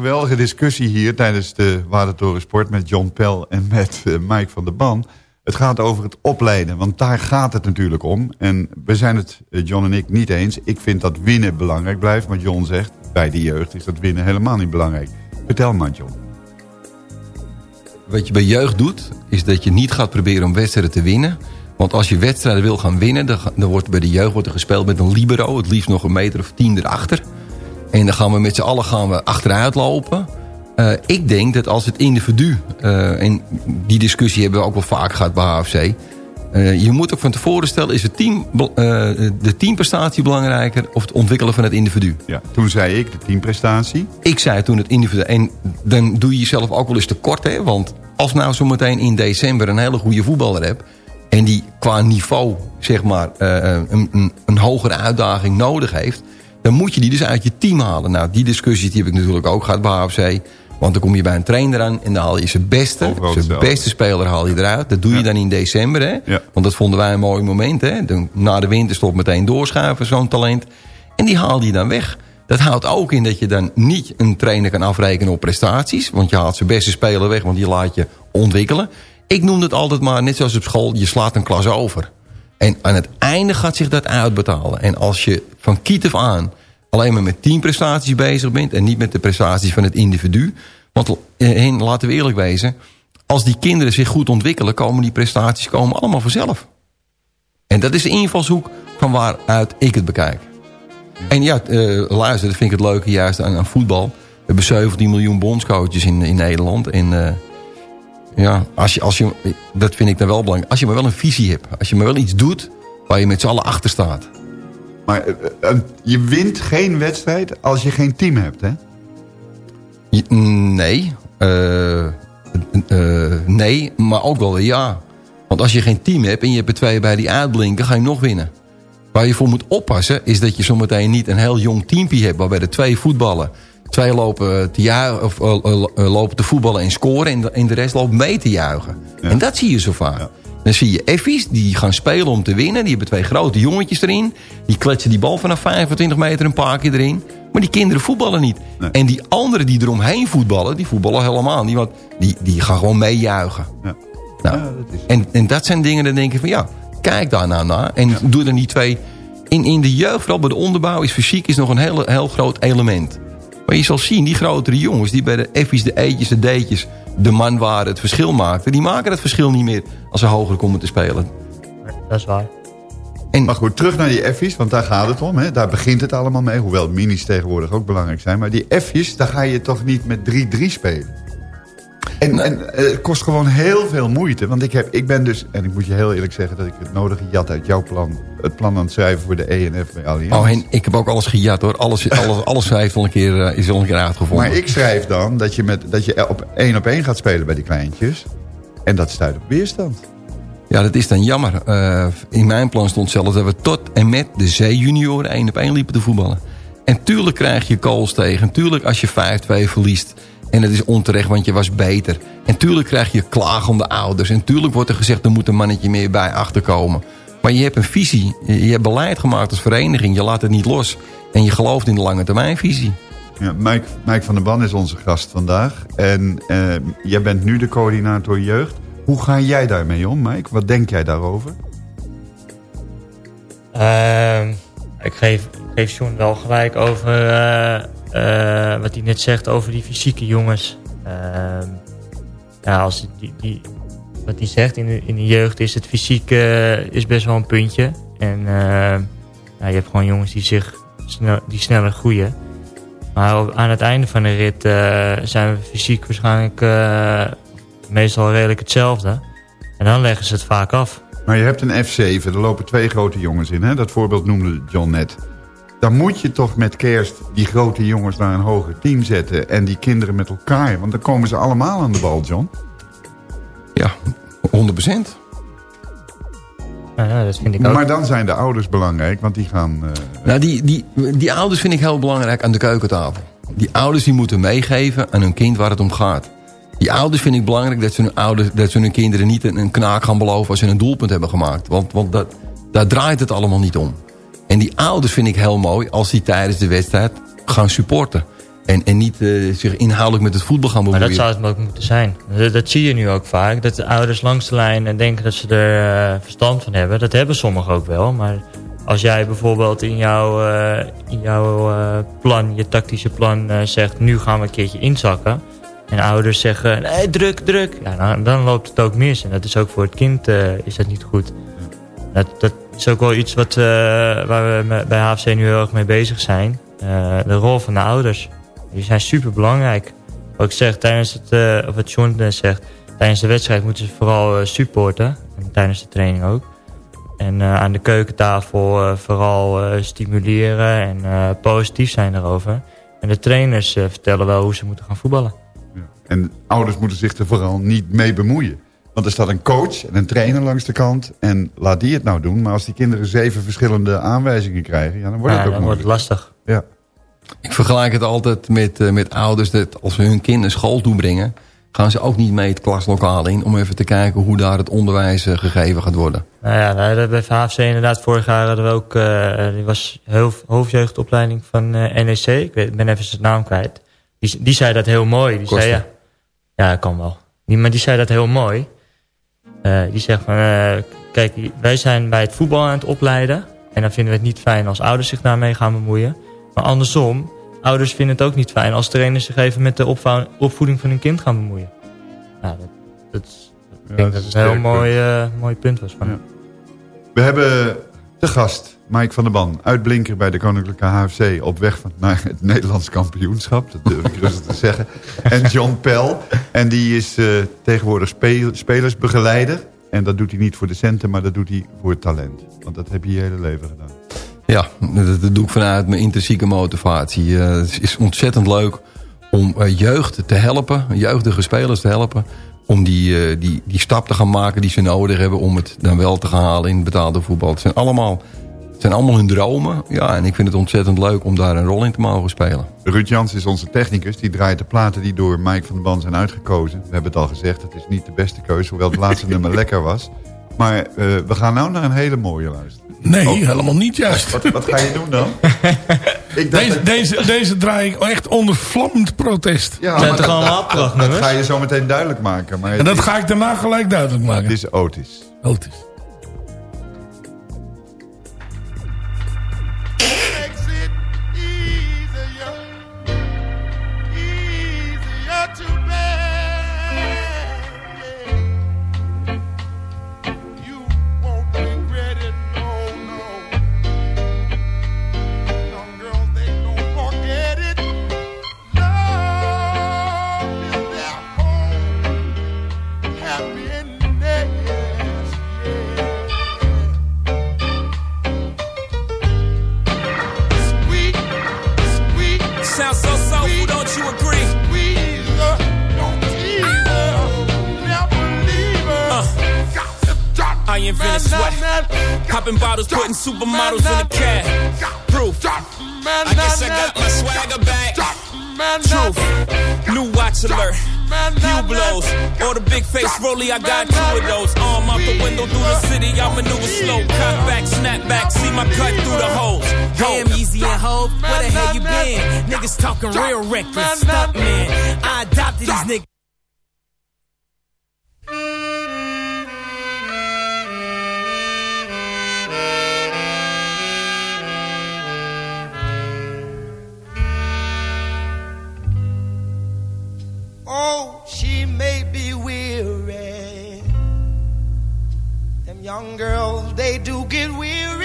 Geweldige discussie hier tijdens de Watertoren Sport met John Pel en met eh, Mike van der Ban. Het gaat over het opleiden, want daar gaat het natuurlijk om. En we zijn het, eh, John en ik, niet eens. Ik vind dat winnen belangrijk blijft, maar John zegt... bij de jeugd is dat winnen helemaal niet belangrijk. Vertel maar, John. Wat je bij jeugd doet, is dat je niet gaat proberen om wedstrijden te winnen. Want als je wedstrijden wil gaan winnen, dan wordt bij de jeugd wordt er gespeeld met een libero. Het liefst nog een meter of tien erachter. En dan gaan we met z'n allen gaan we achteruit lopen. Eh, ik denk dat als het individu, eh, en die discussie hebben we ook wel vaak gehad bij HFC... Uh, je moet ook van tevoren stellen, is het team, uh, de teamprestatie belangrijker of het ontwikkelen van het individu? Ja, toen zei ik de teamprestatie. Ik zei toen het individu. En dan doe je jezelf ook wel eens tekort, hè? Want als nou zometeen in december een hele goede voetballer hebt... en die qua niveau, zeg maar, uh, een, een, een hogere uitdaging nodig heeft... dan moet je die dus uit je team halen. Nou, die discussies die heb ik natuurlijk ook gehad bij HFC... Want dan kom je bij een trainer aan en dan haal je zijn beste. Zijn beste speler haal je eruit. Dat doe je dan in december. Hè? Ja. Want dat vonden wij een mooi moment. Hè? Dan, na de winterstop meteen doorschuiven, zo'n talent. En die haal je dan weg. Dat houdt ook in dat je dan niet een trainer kan afrekenen op prestaties. Want je haalt zijn beste speler weg, want die laat je ontwikkelen. Ik noem het altijd maar, net zoals op school, je slaat een klas over. En aan het einde gaat zich dat uitbetalen. En als je van kiet af aan alleen maar met teamprestaties bezig bent... en niet met de prestaties van het individu. Want eh, laten we eerlijk wezen... als die kinderen zich goed ontwikkelen... komen die prestaties komen allemaal vanzelf. En dat is de invalshoek van waaruit ik het bekijk. En ja, uh, luister, dat vind ik het leuke juist aan, aan, voetbal. We hebben 17 miljoen bondscoaches in, in Nederland. En uh, ja, als je, als je, dat vind ik dan wel belangrijk. Als je maar wel een visie hebt. Als je maar wel iets doet waar je met z'n allen achter staat. Maar uh, je wint geen wedstrijd als je geen team hebt, hè? Je, nee. nee, maar ook wel ja. Want als je geen team hebt en je hebt er twee bij die uitblinken... ga je nog winnen. Waar je voor moet oppassen is dat je zometeen niet een heel jong teampje hebt... waarbij er twee voetballen, twee lopen te, juichen, of, uh, uh, lopen te voetballen en scoren... en de, en de rest loopt mee te juichen. Ja. En dat zie je zo vaak. Ja. Dan zie je effies, die gaan spelen om te winnen. Die hebben twee grote jongetjes erin. Die kletsen die bal vanaf 25 meter een paar keer erin. Maar die kinderen voetballen niet. Nee. En die anderen die eromheen voetballen, die voetballen helemaal niet. Want die, die gaan gewoon meejuichen. Ja. Nou, ja, dat is... en, en dat zijn dingen, dan denk ik van ja, kijk daar nou naar. En ja. doe er niet twee... In, in de jeugd, vooral bij de onderbouw, is fysiek is nog een heel, heel groot element. Maar je zal zien, die grotere jongens... die bij de F's, de E'tjes, de D'tjes... de man waar het verschil maakten... die maken het verschil niet meer als ze hoger komen te spelen. Dat is waar. En, maar goed, terug naar die F's, want daar gaat het om. Hè? Daar begint het allemaal mee. Hoewel minis tegenwoordig ook belangrijk zijn. Maar die F's, daar ga je toch niet met 3-3 spelen? En, en uh, het kost gewoon heel veel moeite. Want ik, heb, ik ben dus, en ik moet je heel eerlijk zeggen... dat ik het nodige jat uit jouw plan... het plan aan het schrijven voor de ENF bij Allianz. Oh, en ik heb ook alles gejat hoor. Alles, alles, alles schrijft al een keer, uh, is al een keer uitgevonden. Maar ik schrijf dan dat je, met, dat je op één op één gaat spelen bij die kleintjes. En dat stuit op weerstand. Ja, dat is dan jammer. Uh, in mijn plan stond zelfs dat we tot en met de C-junioren één op één liepen te voetballen. En tuurlijk krijg je calls tegen. Tuurlijk als je 5-2 verliest... En het is onterecht, want je was beter. En tuurlijk krijg je klagende ouders. En tuurlijk wordt er gezegd, er moet een mannetje meer bij achterkomen. Maar je hebt een visie. Je hebt beleid gemaakt als vereniging. Je laat het niet los. En je gelooft in de lange termijnvisie. Ja, Mike, Mike van der Ban is onze gast vandaag. En uh, jij bent nu de coördinator jeugd. Hoe ga jij daarmee om, Mike? Wat denk jij daarover? Uh, ik geef, ik geef John wel gelijk over... Uh... Uh, wat hij net zegt over die fysieke jongens. Uh, ja, als die, die, wat hij zegt, in de, in de jeugd is het fysiek uh, is best wel een puntje. En ja, je hebt gewoon jongens die, zich snel, die sneller groeien. Maar aan het einde van de rit zijn we fysiek waarschijnlijk meestal redelijk hetzelfde. En dan leggen ze het vaak af. Maar je hebt een F7, er lopen twee grote jongens in. Hè? Dat voorbeeld noemde John net dan moet je toch met kerst die grote jongens naar een hoger team zetten... en die kinderen met elkaar. Want dan komen ze allemaal aan de bal, John. Ja, 100 procent. Ja, dat vind ik ook. Maar dan zijn de ouders belangrijk, want die gaan... Uh... Nou, die, die, die ouders vind ik heel belangrijk aan de keukentafel. Die ouders die moeten meegeven aan hun kind waar het om gaat. Die ouders vind ik belangrijk dat ze hun, ouders, dat ze hun kinderen niet een, een knaak gaan beloven... als ze een doelpunt hebben gemaakt. Want, want dat, daar draait het allemaal niet om. En die ouders vind ik heel mooi als die tijdens de wedstrijd gaan supporten. En, en niet eh, zich inhoudelijk met het voetbal gaan Maar bemoeien. dat zou het ook moeten zijn. Dat, dat zie je nu ook vaak. Dat de ouders langs de lijn en denken dat ze er eh, verstand van hebben. Dat hebben sommigen ook wel. Maar als jij bijvoorbeeld in jouw, eh, in jouw plan, je tactische plan zegt... nu gaan we een keertje inzakken. En ouders zeggen, nee, druk, druk. Ja, dan, dan loopt het ook mis. En dat is ook voor het kind is dat niet goed. Dat, dat is ook wel iets wat, eh, waar we bij HFC nu heel erg mee bezig zijn. Eh, de rol van de ouders. Die zijn super belangrijk. Wat ik zeg, tijdens het, eh, of wat John zegt, tijdens de wedstrijd moeten ze vooral supporten. En tijdens de training ook. En aan de keukentafel vooral stimuleren en positief zijn daarover. En de trainers vertellen wel hoe ze moeten gaan voetballen. En ouders moeten zich er vooral niet mee bemoeien. Want er staat een coach en een trainer langs de kant. En laat die het nou doen. Maar als die kinderen zeven verschillende aanwijzingen krijgen... Ja, dan wordt Ja, het ook dan wordt het lastig. Ja. Ik vergelijk het altijd met, eh, met ouders dat als ze hun kind naar school toe brengen... gaan ze ook niet mee het klaslokaal in... om even te kijken hoe daar het onderwijs eh, gegeven gaat worden. Nou ja, we hadden bij VHFC inderdaad vorig jaar hadden we ook... eh die was hoofd, hoofdjeugdopleiding van eh, NEC. Ik weet, ben even zijn naam kwijt. Die, die zei dat heel mooi. Die zei ja, ja, dat kan wel. Die, maar die zei dat heel mooi. Eh, die zegt van... eh, kijk, wij zijn bij het voetbal aan het opleiden. En dan vinden we het niet fijn als ouders zich daarmee gaan bemoeien. Maar andersom, ouders vinden het ook niet fijn... als trainers zich even met de opvoeding van hun kind gaan bemoeien. Nou, dat, dat, ik denk dat dat het een heel mooi, eh, mooi punt was van Ja. We hebben de gast, Mike van der Ban, uitblinker bij de Koninklijke HFC... op weg van, naar het Nederlands kampioenschap, dat durf ik rustig te zeggen. En John Pel, en die is eh, tegenwoordig speel- spelersbegeleider. En dat doet hij niet voor de centen, maar dat doet hij voor het talent. Want dat heb je je hele leven gedaan. Ja, dat, doe ik vanuit mijn intrinsieke motivatie. Eh, het is ontzettend leuk om eh, jeugd te helpen, jeugdige spelers te helpen... om die, die, die stap te gaan maken die ze nodig hebben... om het dan wel te gaan halen in betaalde voetbal. Het zijn allemaal, zijn allemaal hun dromen. Ja, en ik vind het ontzettend leuk om daar een rol in te mogen spelen. Ruud Jans is onze technicus. Die draait de platen die door Mike van der Ban zijn uitgekozen. We hebben het al gezegd, het is niet de beste keuze... hoewel het laatste nummer lekker was. Maar eh, we gaan nou naar een hele mooie luisteren. Nee, Oh. helemaal niet juist. Wat, wat ga je doen dan? ik Deze, dat- deze, deze draai ik echt onder vlammend protest. ja, maar dat- dat, dat ga je zo meteen duidelijk maken. Maar En dat is- ga ik daarna gelijk duidelijk maken. Het is Otis. Oh, Popping bottles, putting supermodels in the cab. Proof. I guess I got my swagger back. Truth. New watch alert. Few blows. Or the big face rollie, I got two of those. Arm out the window through the city, I maneuver slow. Cut back, snap back, see my cut through the holes. Damn, easy and Hove, where the hell you been? Niggas talking real reckless, stuck man. I adopted these niggas. Young girls, they do get wearied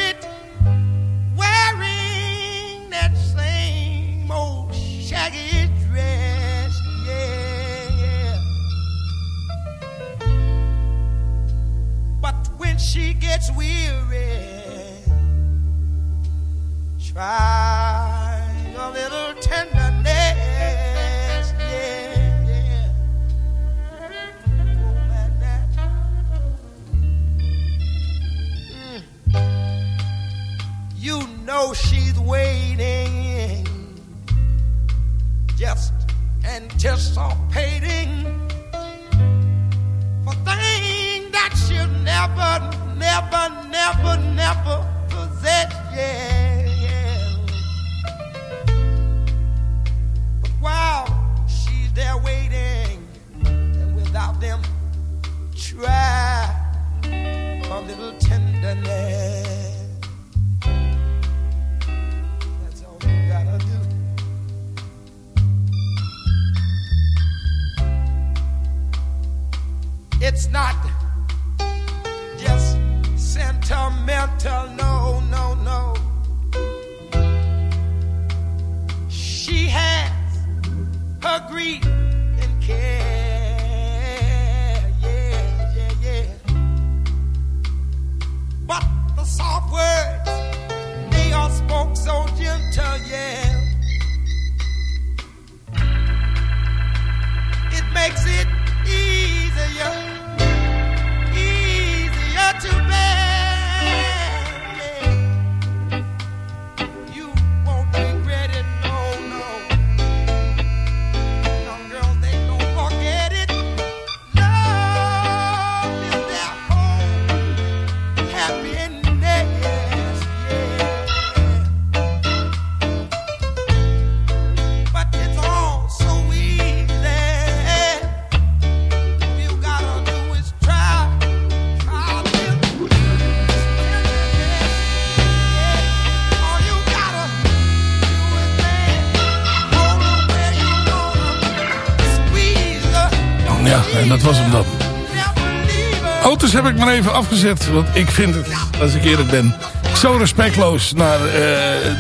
maar even afgezet. Want ik vind het, als ik eerlijk ben, zo respectloos naar eh,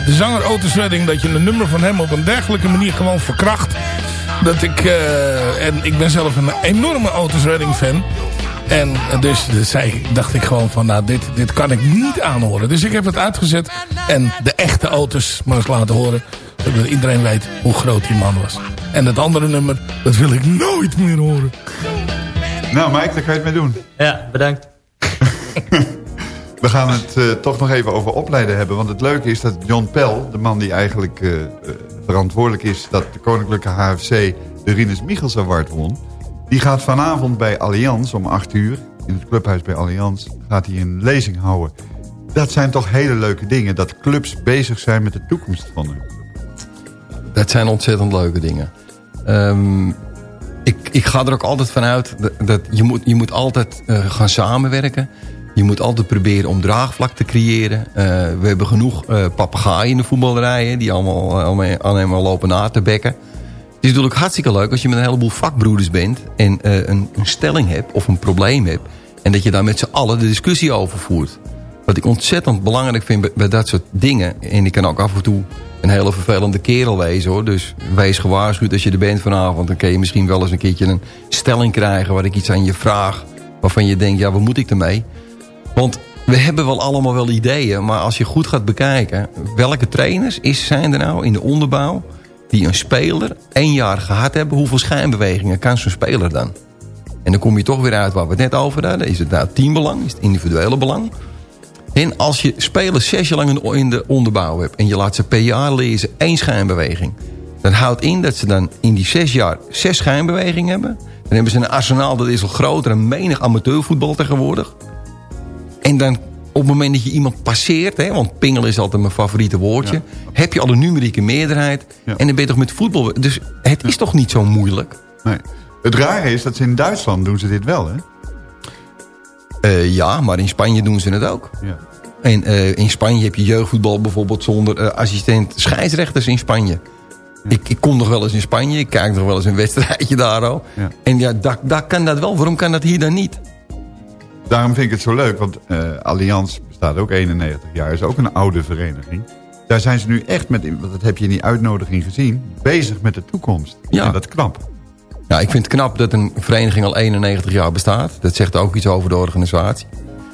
de zanger Otis Redding... dat je een nummer van hem op een dergelijke manier gewoon verkracht. Dat ik, eh, en ik ben zelf een enorme Otis Redding fan. En dus, dus zei, dacht ik gewoon van, nou, dit, dit kan ik niet aanhoren. Dus ik heb het uitgezet en de echte auto's maar eens laten horen. Zodat iedereen weet hoe groot die man was. En het andere nummer, dat wil ik nooit meer horen. Nou Mike, daar kan je het mee doen. Ja, bedankt. We gaan het eh, toch nog even over opleiden hebben. Want het leuke is dat John Pell, de man die eigenlijk eh, eh, verantwoordelijk is... dat de Koninklijke HFC de Rinus Michels Award won... die gaat vanavond bij Allianz om 8 uur... in het clubhuis bij Allianz, gaat hij een lezing houden. Dat zijn toch hele leuke dingen. Dat clubs bezig zijn met de toekomst van hun. Dat zijn ontzettend leuke dingen. Ehm, ik, ik ga er ook altijd vanuit dat, je, moet, je moet altijd gaan samenwerken. Je moet altijd proberen om draagvlak te creëren. Eh, we hebben genoeg uh, papegaaien in de voetballerijen... die allemaal, allemaal, allemaal lopen na te bekken. Het is natuurlijk hartstikke leuk als je met een heleboel vakbroeders bent... en een, een stelling hebt of een probleem hebt... en dat je daar met z'n allen de discussie over voert. Wat ik ontzettend belangrijk vind bij, bij dat soort dingen... en ik kan ook af en toe een hele vervelende kerel wezen hoor. Dus wees gewaarschuwd als je er bent vanavond. Dan kun je misschien wel eens een keertje een stelling krijgen... waar ik iets aan je vraag waarvan je denkt, ja wat moet ik ermee? Want we hebben wel allemaal wel ideeën... maar als je goed gaat bekijken... welke trainers is, zijn er nou in de onderbouw... die een speler één jaar gehad hebben... hoeveel schijnbewegingen kan zo'n speler dan? En dan kom je toch weer uit waar we het net over hadden. Is het nou teambelang? Is het individuele belang? En als je spelers zes jaar lang in de onderbouw hebt... en je laat ze per jaar lezen één schijnbeweging... dan houdt in dat ze dan in die zes jaar zes schijnbewegingen hebben. Dan hebben ze een arsenaal dat is al groter... dan menig amateurvoetbal tegenwoordig. En dan op het moment dat je iemand passeert... Hè, want pingel is altijd mijn favoriete woordje... Ja. heb je al een numerieke meerderheid... Ja. en dan ben je toch met voetbal... Dus het is toch niet zo moeilijk? Nee. Het rare is dat ze in Duitsland doen ze dit wel, hè? Uh, ja, maar in Spanje doen ze het ook. Ja. En uh, in Spanje heb je jeugdvoetbal bijvoorbeeld zonder uh, assistent scheidsrechters in Spanje. Ja. Ik, ik, kom nog wel eens in Spanje, ik kijk nog wel eens een wedstrijdje daar al. Ja. En ja, daar, daar kan dat wel. Waarom kan dat hier dan niet? Daarom vind ik het zo leuk, want Allianz bestaat ook 91 jaar, is ook een oude vereniging. Daar zijn ze nu echt met, want dat heb je in die uitnodiging gezien, bezig met de toekomst. Ja. En dat knap. Ja, ik vind het knap dat een vereniging al 91 jaar bestaat. Dat zegt ook iets over de organisatie.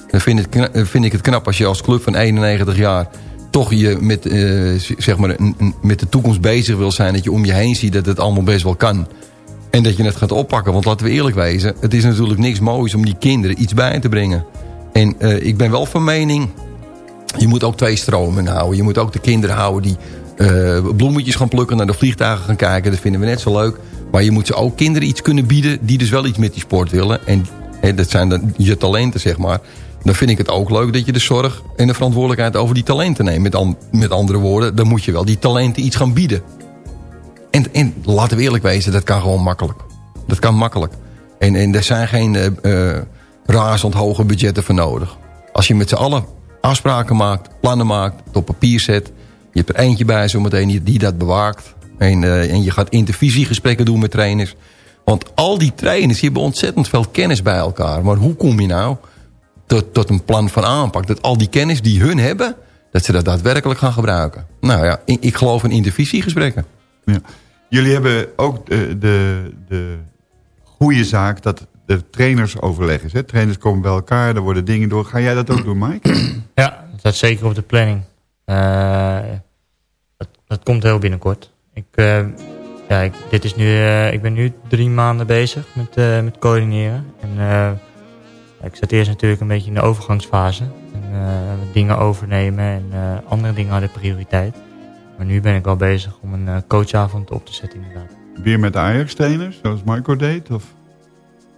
Dan vind, het, vind ik het knap als je als club van 91 jaar... toch je met, uh, zeg maar met de toekomst bezig wil zijn. Dat je om je heen ziet dat het allemaal best wel kan. En dat je het gaat oppakken. Want laten we eerlijk wezen... het is natuurlijk niks moois om die kinderen iets bij te brengen. En uh, ik ben wel van mening... je moet ook twee stromen houden. Je moet ook de kinderen houden die uh, bloemetjes gaan plukken... naar de vliegtuigen gaan kijken. Dat vinden we net zo leuk... Maar je moet ze ook kinderen iets kunnen bieden... die dus wel iets met die sport willen. En dat zijn dan je talenten, zeg maar. Dan vind ik het ook leuk dat je de zorg en de verantwoordelijkheid... over die talenten neemt. Met, met andere woorden, dan moet je wel die talenten iets gaan bieden. En, en laten we eerlijk wezen, dat kan gewoon makkelijk. Dat kan makkelijk. En, er zijn geen uh, razend hoge budgetten voor nodig. Als je met z'n allen afspraken maakt, plannen maakt, het op papier zet... je hebt er eentje bij zometeen die, dat bewaakt... En, uh, en je gaat intervisiegesprekken doen met trainers. Want al die trainers hebben ontzettend veel kennis bij elkaar. Maar hoe kom je nou tot, tot een plan van aanpak? Dat al die kennis die hun hebben, dat ze dat daadwerkelijk gaan gebruiken. Nou ja, ik, ik geloof in intervisiegesprekken. Ja. Jullie hebben ook de, de, de goede zaak dat de trainers overleg is. Trainers komen bij elkaar, er worden dingen door. Ga jij dat ook doen, Mike? Ja, dat staat zeker op de planning. Uh, dat, komt heel binnenkort. Ik, uh, ja, ik, dit is nu, uh, ik ben nu drie maanden bezig met, met coördineren. En, ik zat eerst natuurlijk een beetje in de overgangsfase. En, dingen overnemen en andere dingen hadden prioriteit. Maar nu ben ik al bezig om een coachavond op te zetten inderdaad. Weer met de Ajax-trainers, zoals Marco deed? Of?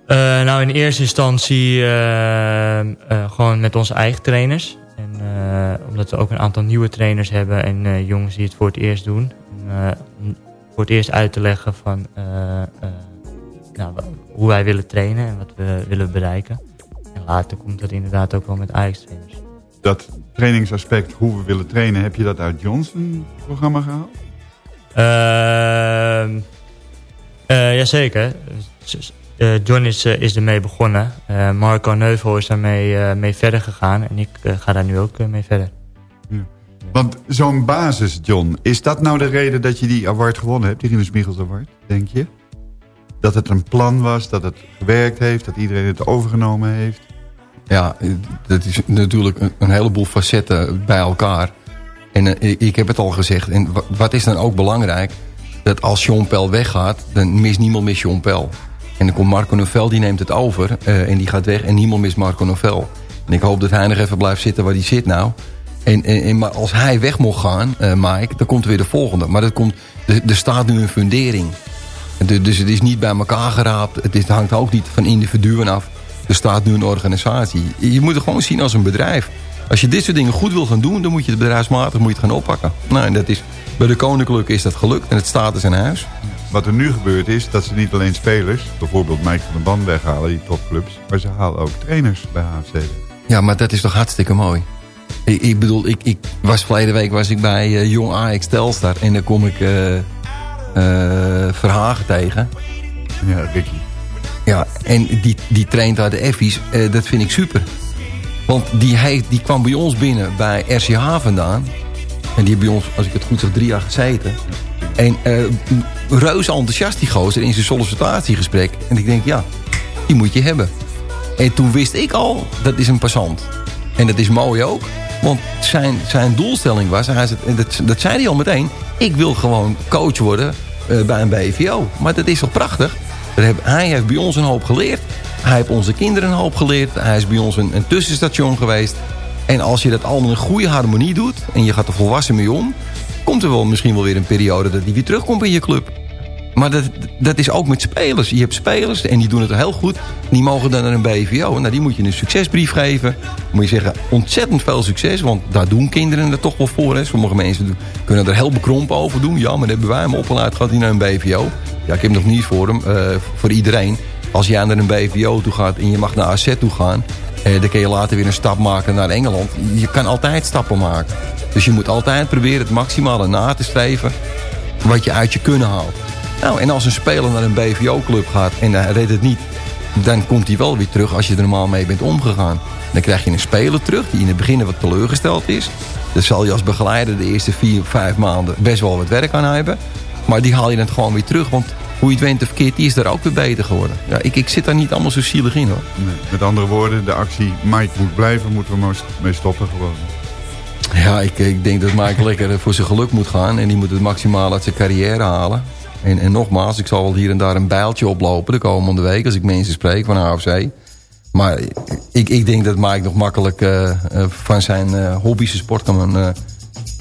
Uh, nou, in eerste instantie uh, uh, gewoon met onze eigen trainers. En, omdat we ook een aantal nieuwe trainers hebben en jongens die het voor het eerst doen. En, om voor het eerst uit te leggen van nou, hoe wij willen trainen en wat we willen bereiken. En later komt dat inderdaad ook wel met Ajax-trainers. Dat trainingsaspect, hoe we willen trainen, heb je dat uit Johnson programma gehaald? Uh, uh, jazeker. Uh, John is, uh, is ermee begonnen. Marco Neuvel is daarmee mee verder gegaan. En ik ga daar nu ook mee verder. Ja. Want zo'n basis, John, is dat nou de reden dat je die award gewonnen hebt? Die Rinus Michels Award, denk je? Dat het een plan was, dat het gewerkt heeft, dat iedereen het overgenomen heeft? Ja, dat is natuurlijk een, heleboel facetten bij elkaar. En ik heb het al gezegd. En wat is dan ook belangrijk? Dat als Jean Pel weggaat, dan mist niemand meer Jean Pel. En dan komt Marco Novel, die neemt het over. Uh, en die gaat weg en niemand mist Marco Novel. En ik hoop dat hij nog even blijft zitten waar hij zit nou. En, en, maar als hij weg mocht gaan, uh, Mike, dan komt er weer de volgende. Maar dat komt, er staat nu een fundering. Dus het is niet bij elkaar geraapt. Het, het hangt ook niet van individuen af. Er staat nu een organisatie. Je moet het gewoon zien als een bedrijf. Als je dit soort dingen goed wil gaan doen, dan moet je het bedrijfsmatig moet je het gaan oppakken. Nou, en dat is, bij de Koninklijke is dat gelukt en het staat in huis. Wat er nu gebeurt is dat ze niet alleen spelers, bijvoorbeeld Mike van den Ban weghalen, die topclubs, maar ze halen ook trainers bij HFC. Ja, maar dat is toch hartstikke mooi. Ik, ik bedoel, ik, ik was verleden week was ik bij uh, Jong Ajax Telstar en dan kom ik uh, uh, Verhagen tegen. Ja, Ricky. Ja, en die, die traint daar de Effies, dat vind ik super. Want die, heeft, die kwam bij ons binnen bij RCH vandaan. En die heeft bij ons, als ik het goed zeg, drie jaar gezeten. En uh, reuze enthousiast die gozer in zijn sollicitatiegesprek. En ik denk, ja, die moet je hebben. En toen wist ik al, dat is een passant. En dat is mooi ook. Want zijn, zijn doelstelling was, hij zei, dat, dat zei hij al meteen... ik wil gewoon coach worden uh, bij een BVO. Maar dat is toch prachtig? Hij heeft bij ons een hoop geleerd. Hij heeft onze kinderen een hoop geleerd. Hij is bij ons een, een tussenstation geweest. En als je dat allemaal in goede harmonie doet... en je gaat er volwassen mee om... komt er wel misschien wel weer een periode dat hij weer terugkomt in je club. Maar dat, dat is ook met spelers. Je hebt spelers en die doen het heel goed. Die mogen dan naar een BVO. Nou, die moet je een succesbrief geven. moet je zeggen, ontzettend veel succes. Want daar doen kinderen er toch wel voor. Hè. Sommige mensen kunnen er heel bekrompen over doen. Ja, maar dat hebben wij hem opgeleid. Gaat hij naar een BVO? Ja, ik heb nog niet voor hem. Uh, voor iedereen. Als jij naar een BVO toe gaat en je mag naar AZ toe gaan... Eh, dan kun je later weer een stap maken naar Engeland. Je kan altijd stappen maken. Dus je moet altijd proberen het maximale na te streven... wat je uit je kunnen haalt. Nou, en als een speler naar een BVO-club gaat en hij redt het niet... dan komt hij wel weer terug als je er normaal mee bent omgegaan. Dan krijg je een speler terug die in het begin wat teleurgesteld is. Dan zal je als begeleider de eerste vier, vijf maanden best wel wat werk aan hebben. Maar die haal je dan gewoon weer terug, want hoe je het went of verkeerd, die is daar ook weer beter geworden. Ja, ik, ik zit daar niet allemaal zo zielig in hoor. Nee, met andere woorden, de actie Mike moet blijven, moeten we mee stoppen gewoon. Ja, ik, ik denk dat Mike lekker voor zijn geluk moet gaan. En die moet het maximaal uit zijn carrière halen. En, en nogmaals, ik zal wel hier en daar een bijltje oplopen de komende week... als ik mensen spreek van AFC. Maar ik, ik denk dat Mike nog makkelijk uh, van zijn uh, hobby's zijn sport kan... Uh,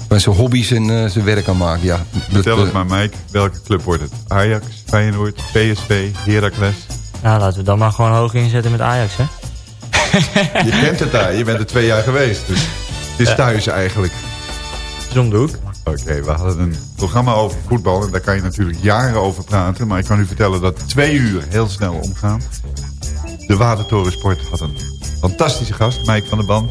van zijn hobby's en zijn werk kan maken. Ja, Vertel het maar, Mike. Welke club wordt het? Ajax, Feyenoord, PSV, Heracles? Nou, laten we dan maar gewoon hoog inzetten met Ajax, hè? je kent het daar. Je bent er twee jaar geweest. Dus het is thuis eigenlijk. Hoek. Oké, we hadden een programma over voetbal en daar kan je natuurlijk jaren over praten. Maar ik kan u vertellen dat twee uur heel snel omgaan. De Watertorensport had een fantastische gast, Mike van der Ban.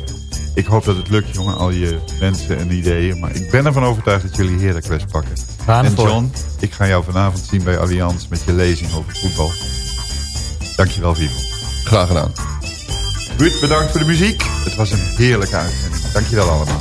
Ik hoop dat het lukt, jongen, al je wensen en ideeën. Maar ik ben ervan overtuigd dat jullie Heracles pakken. Gaan en. John, ik ga jou vanavond zien bij Allianz met je lezing over voetbal. Dankjewel, Vivo. Graag gedaan. Ruud, bedankt voor de muziek. Het was een heerlijke uitzending. Dankjewel allemaal.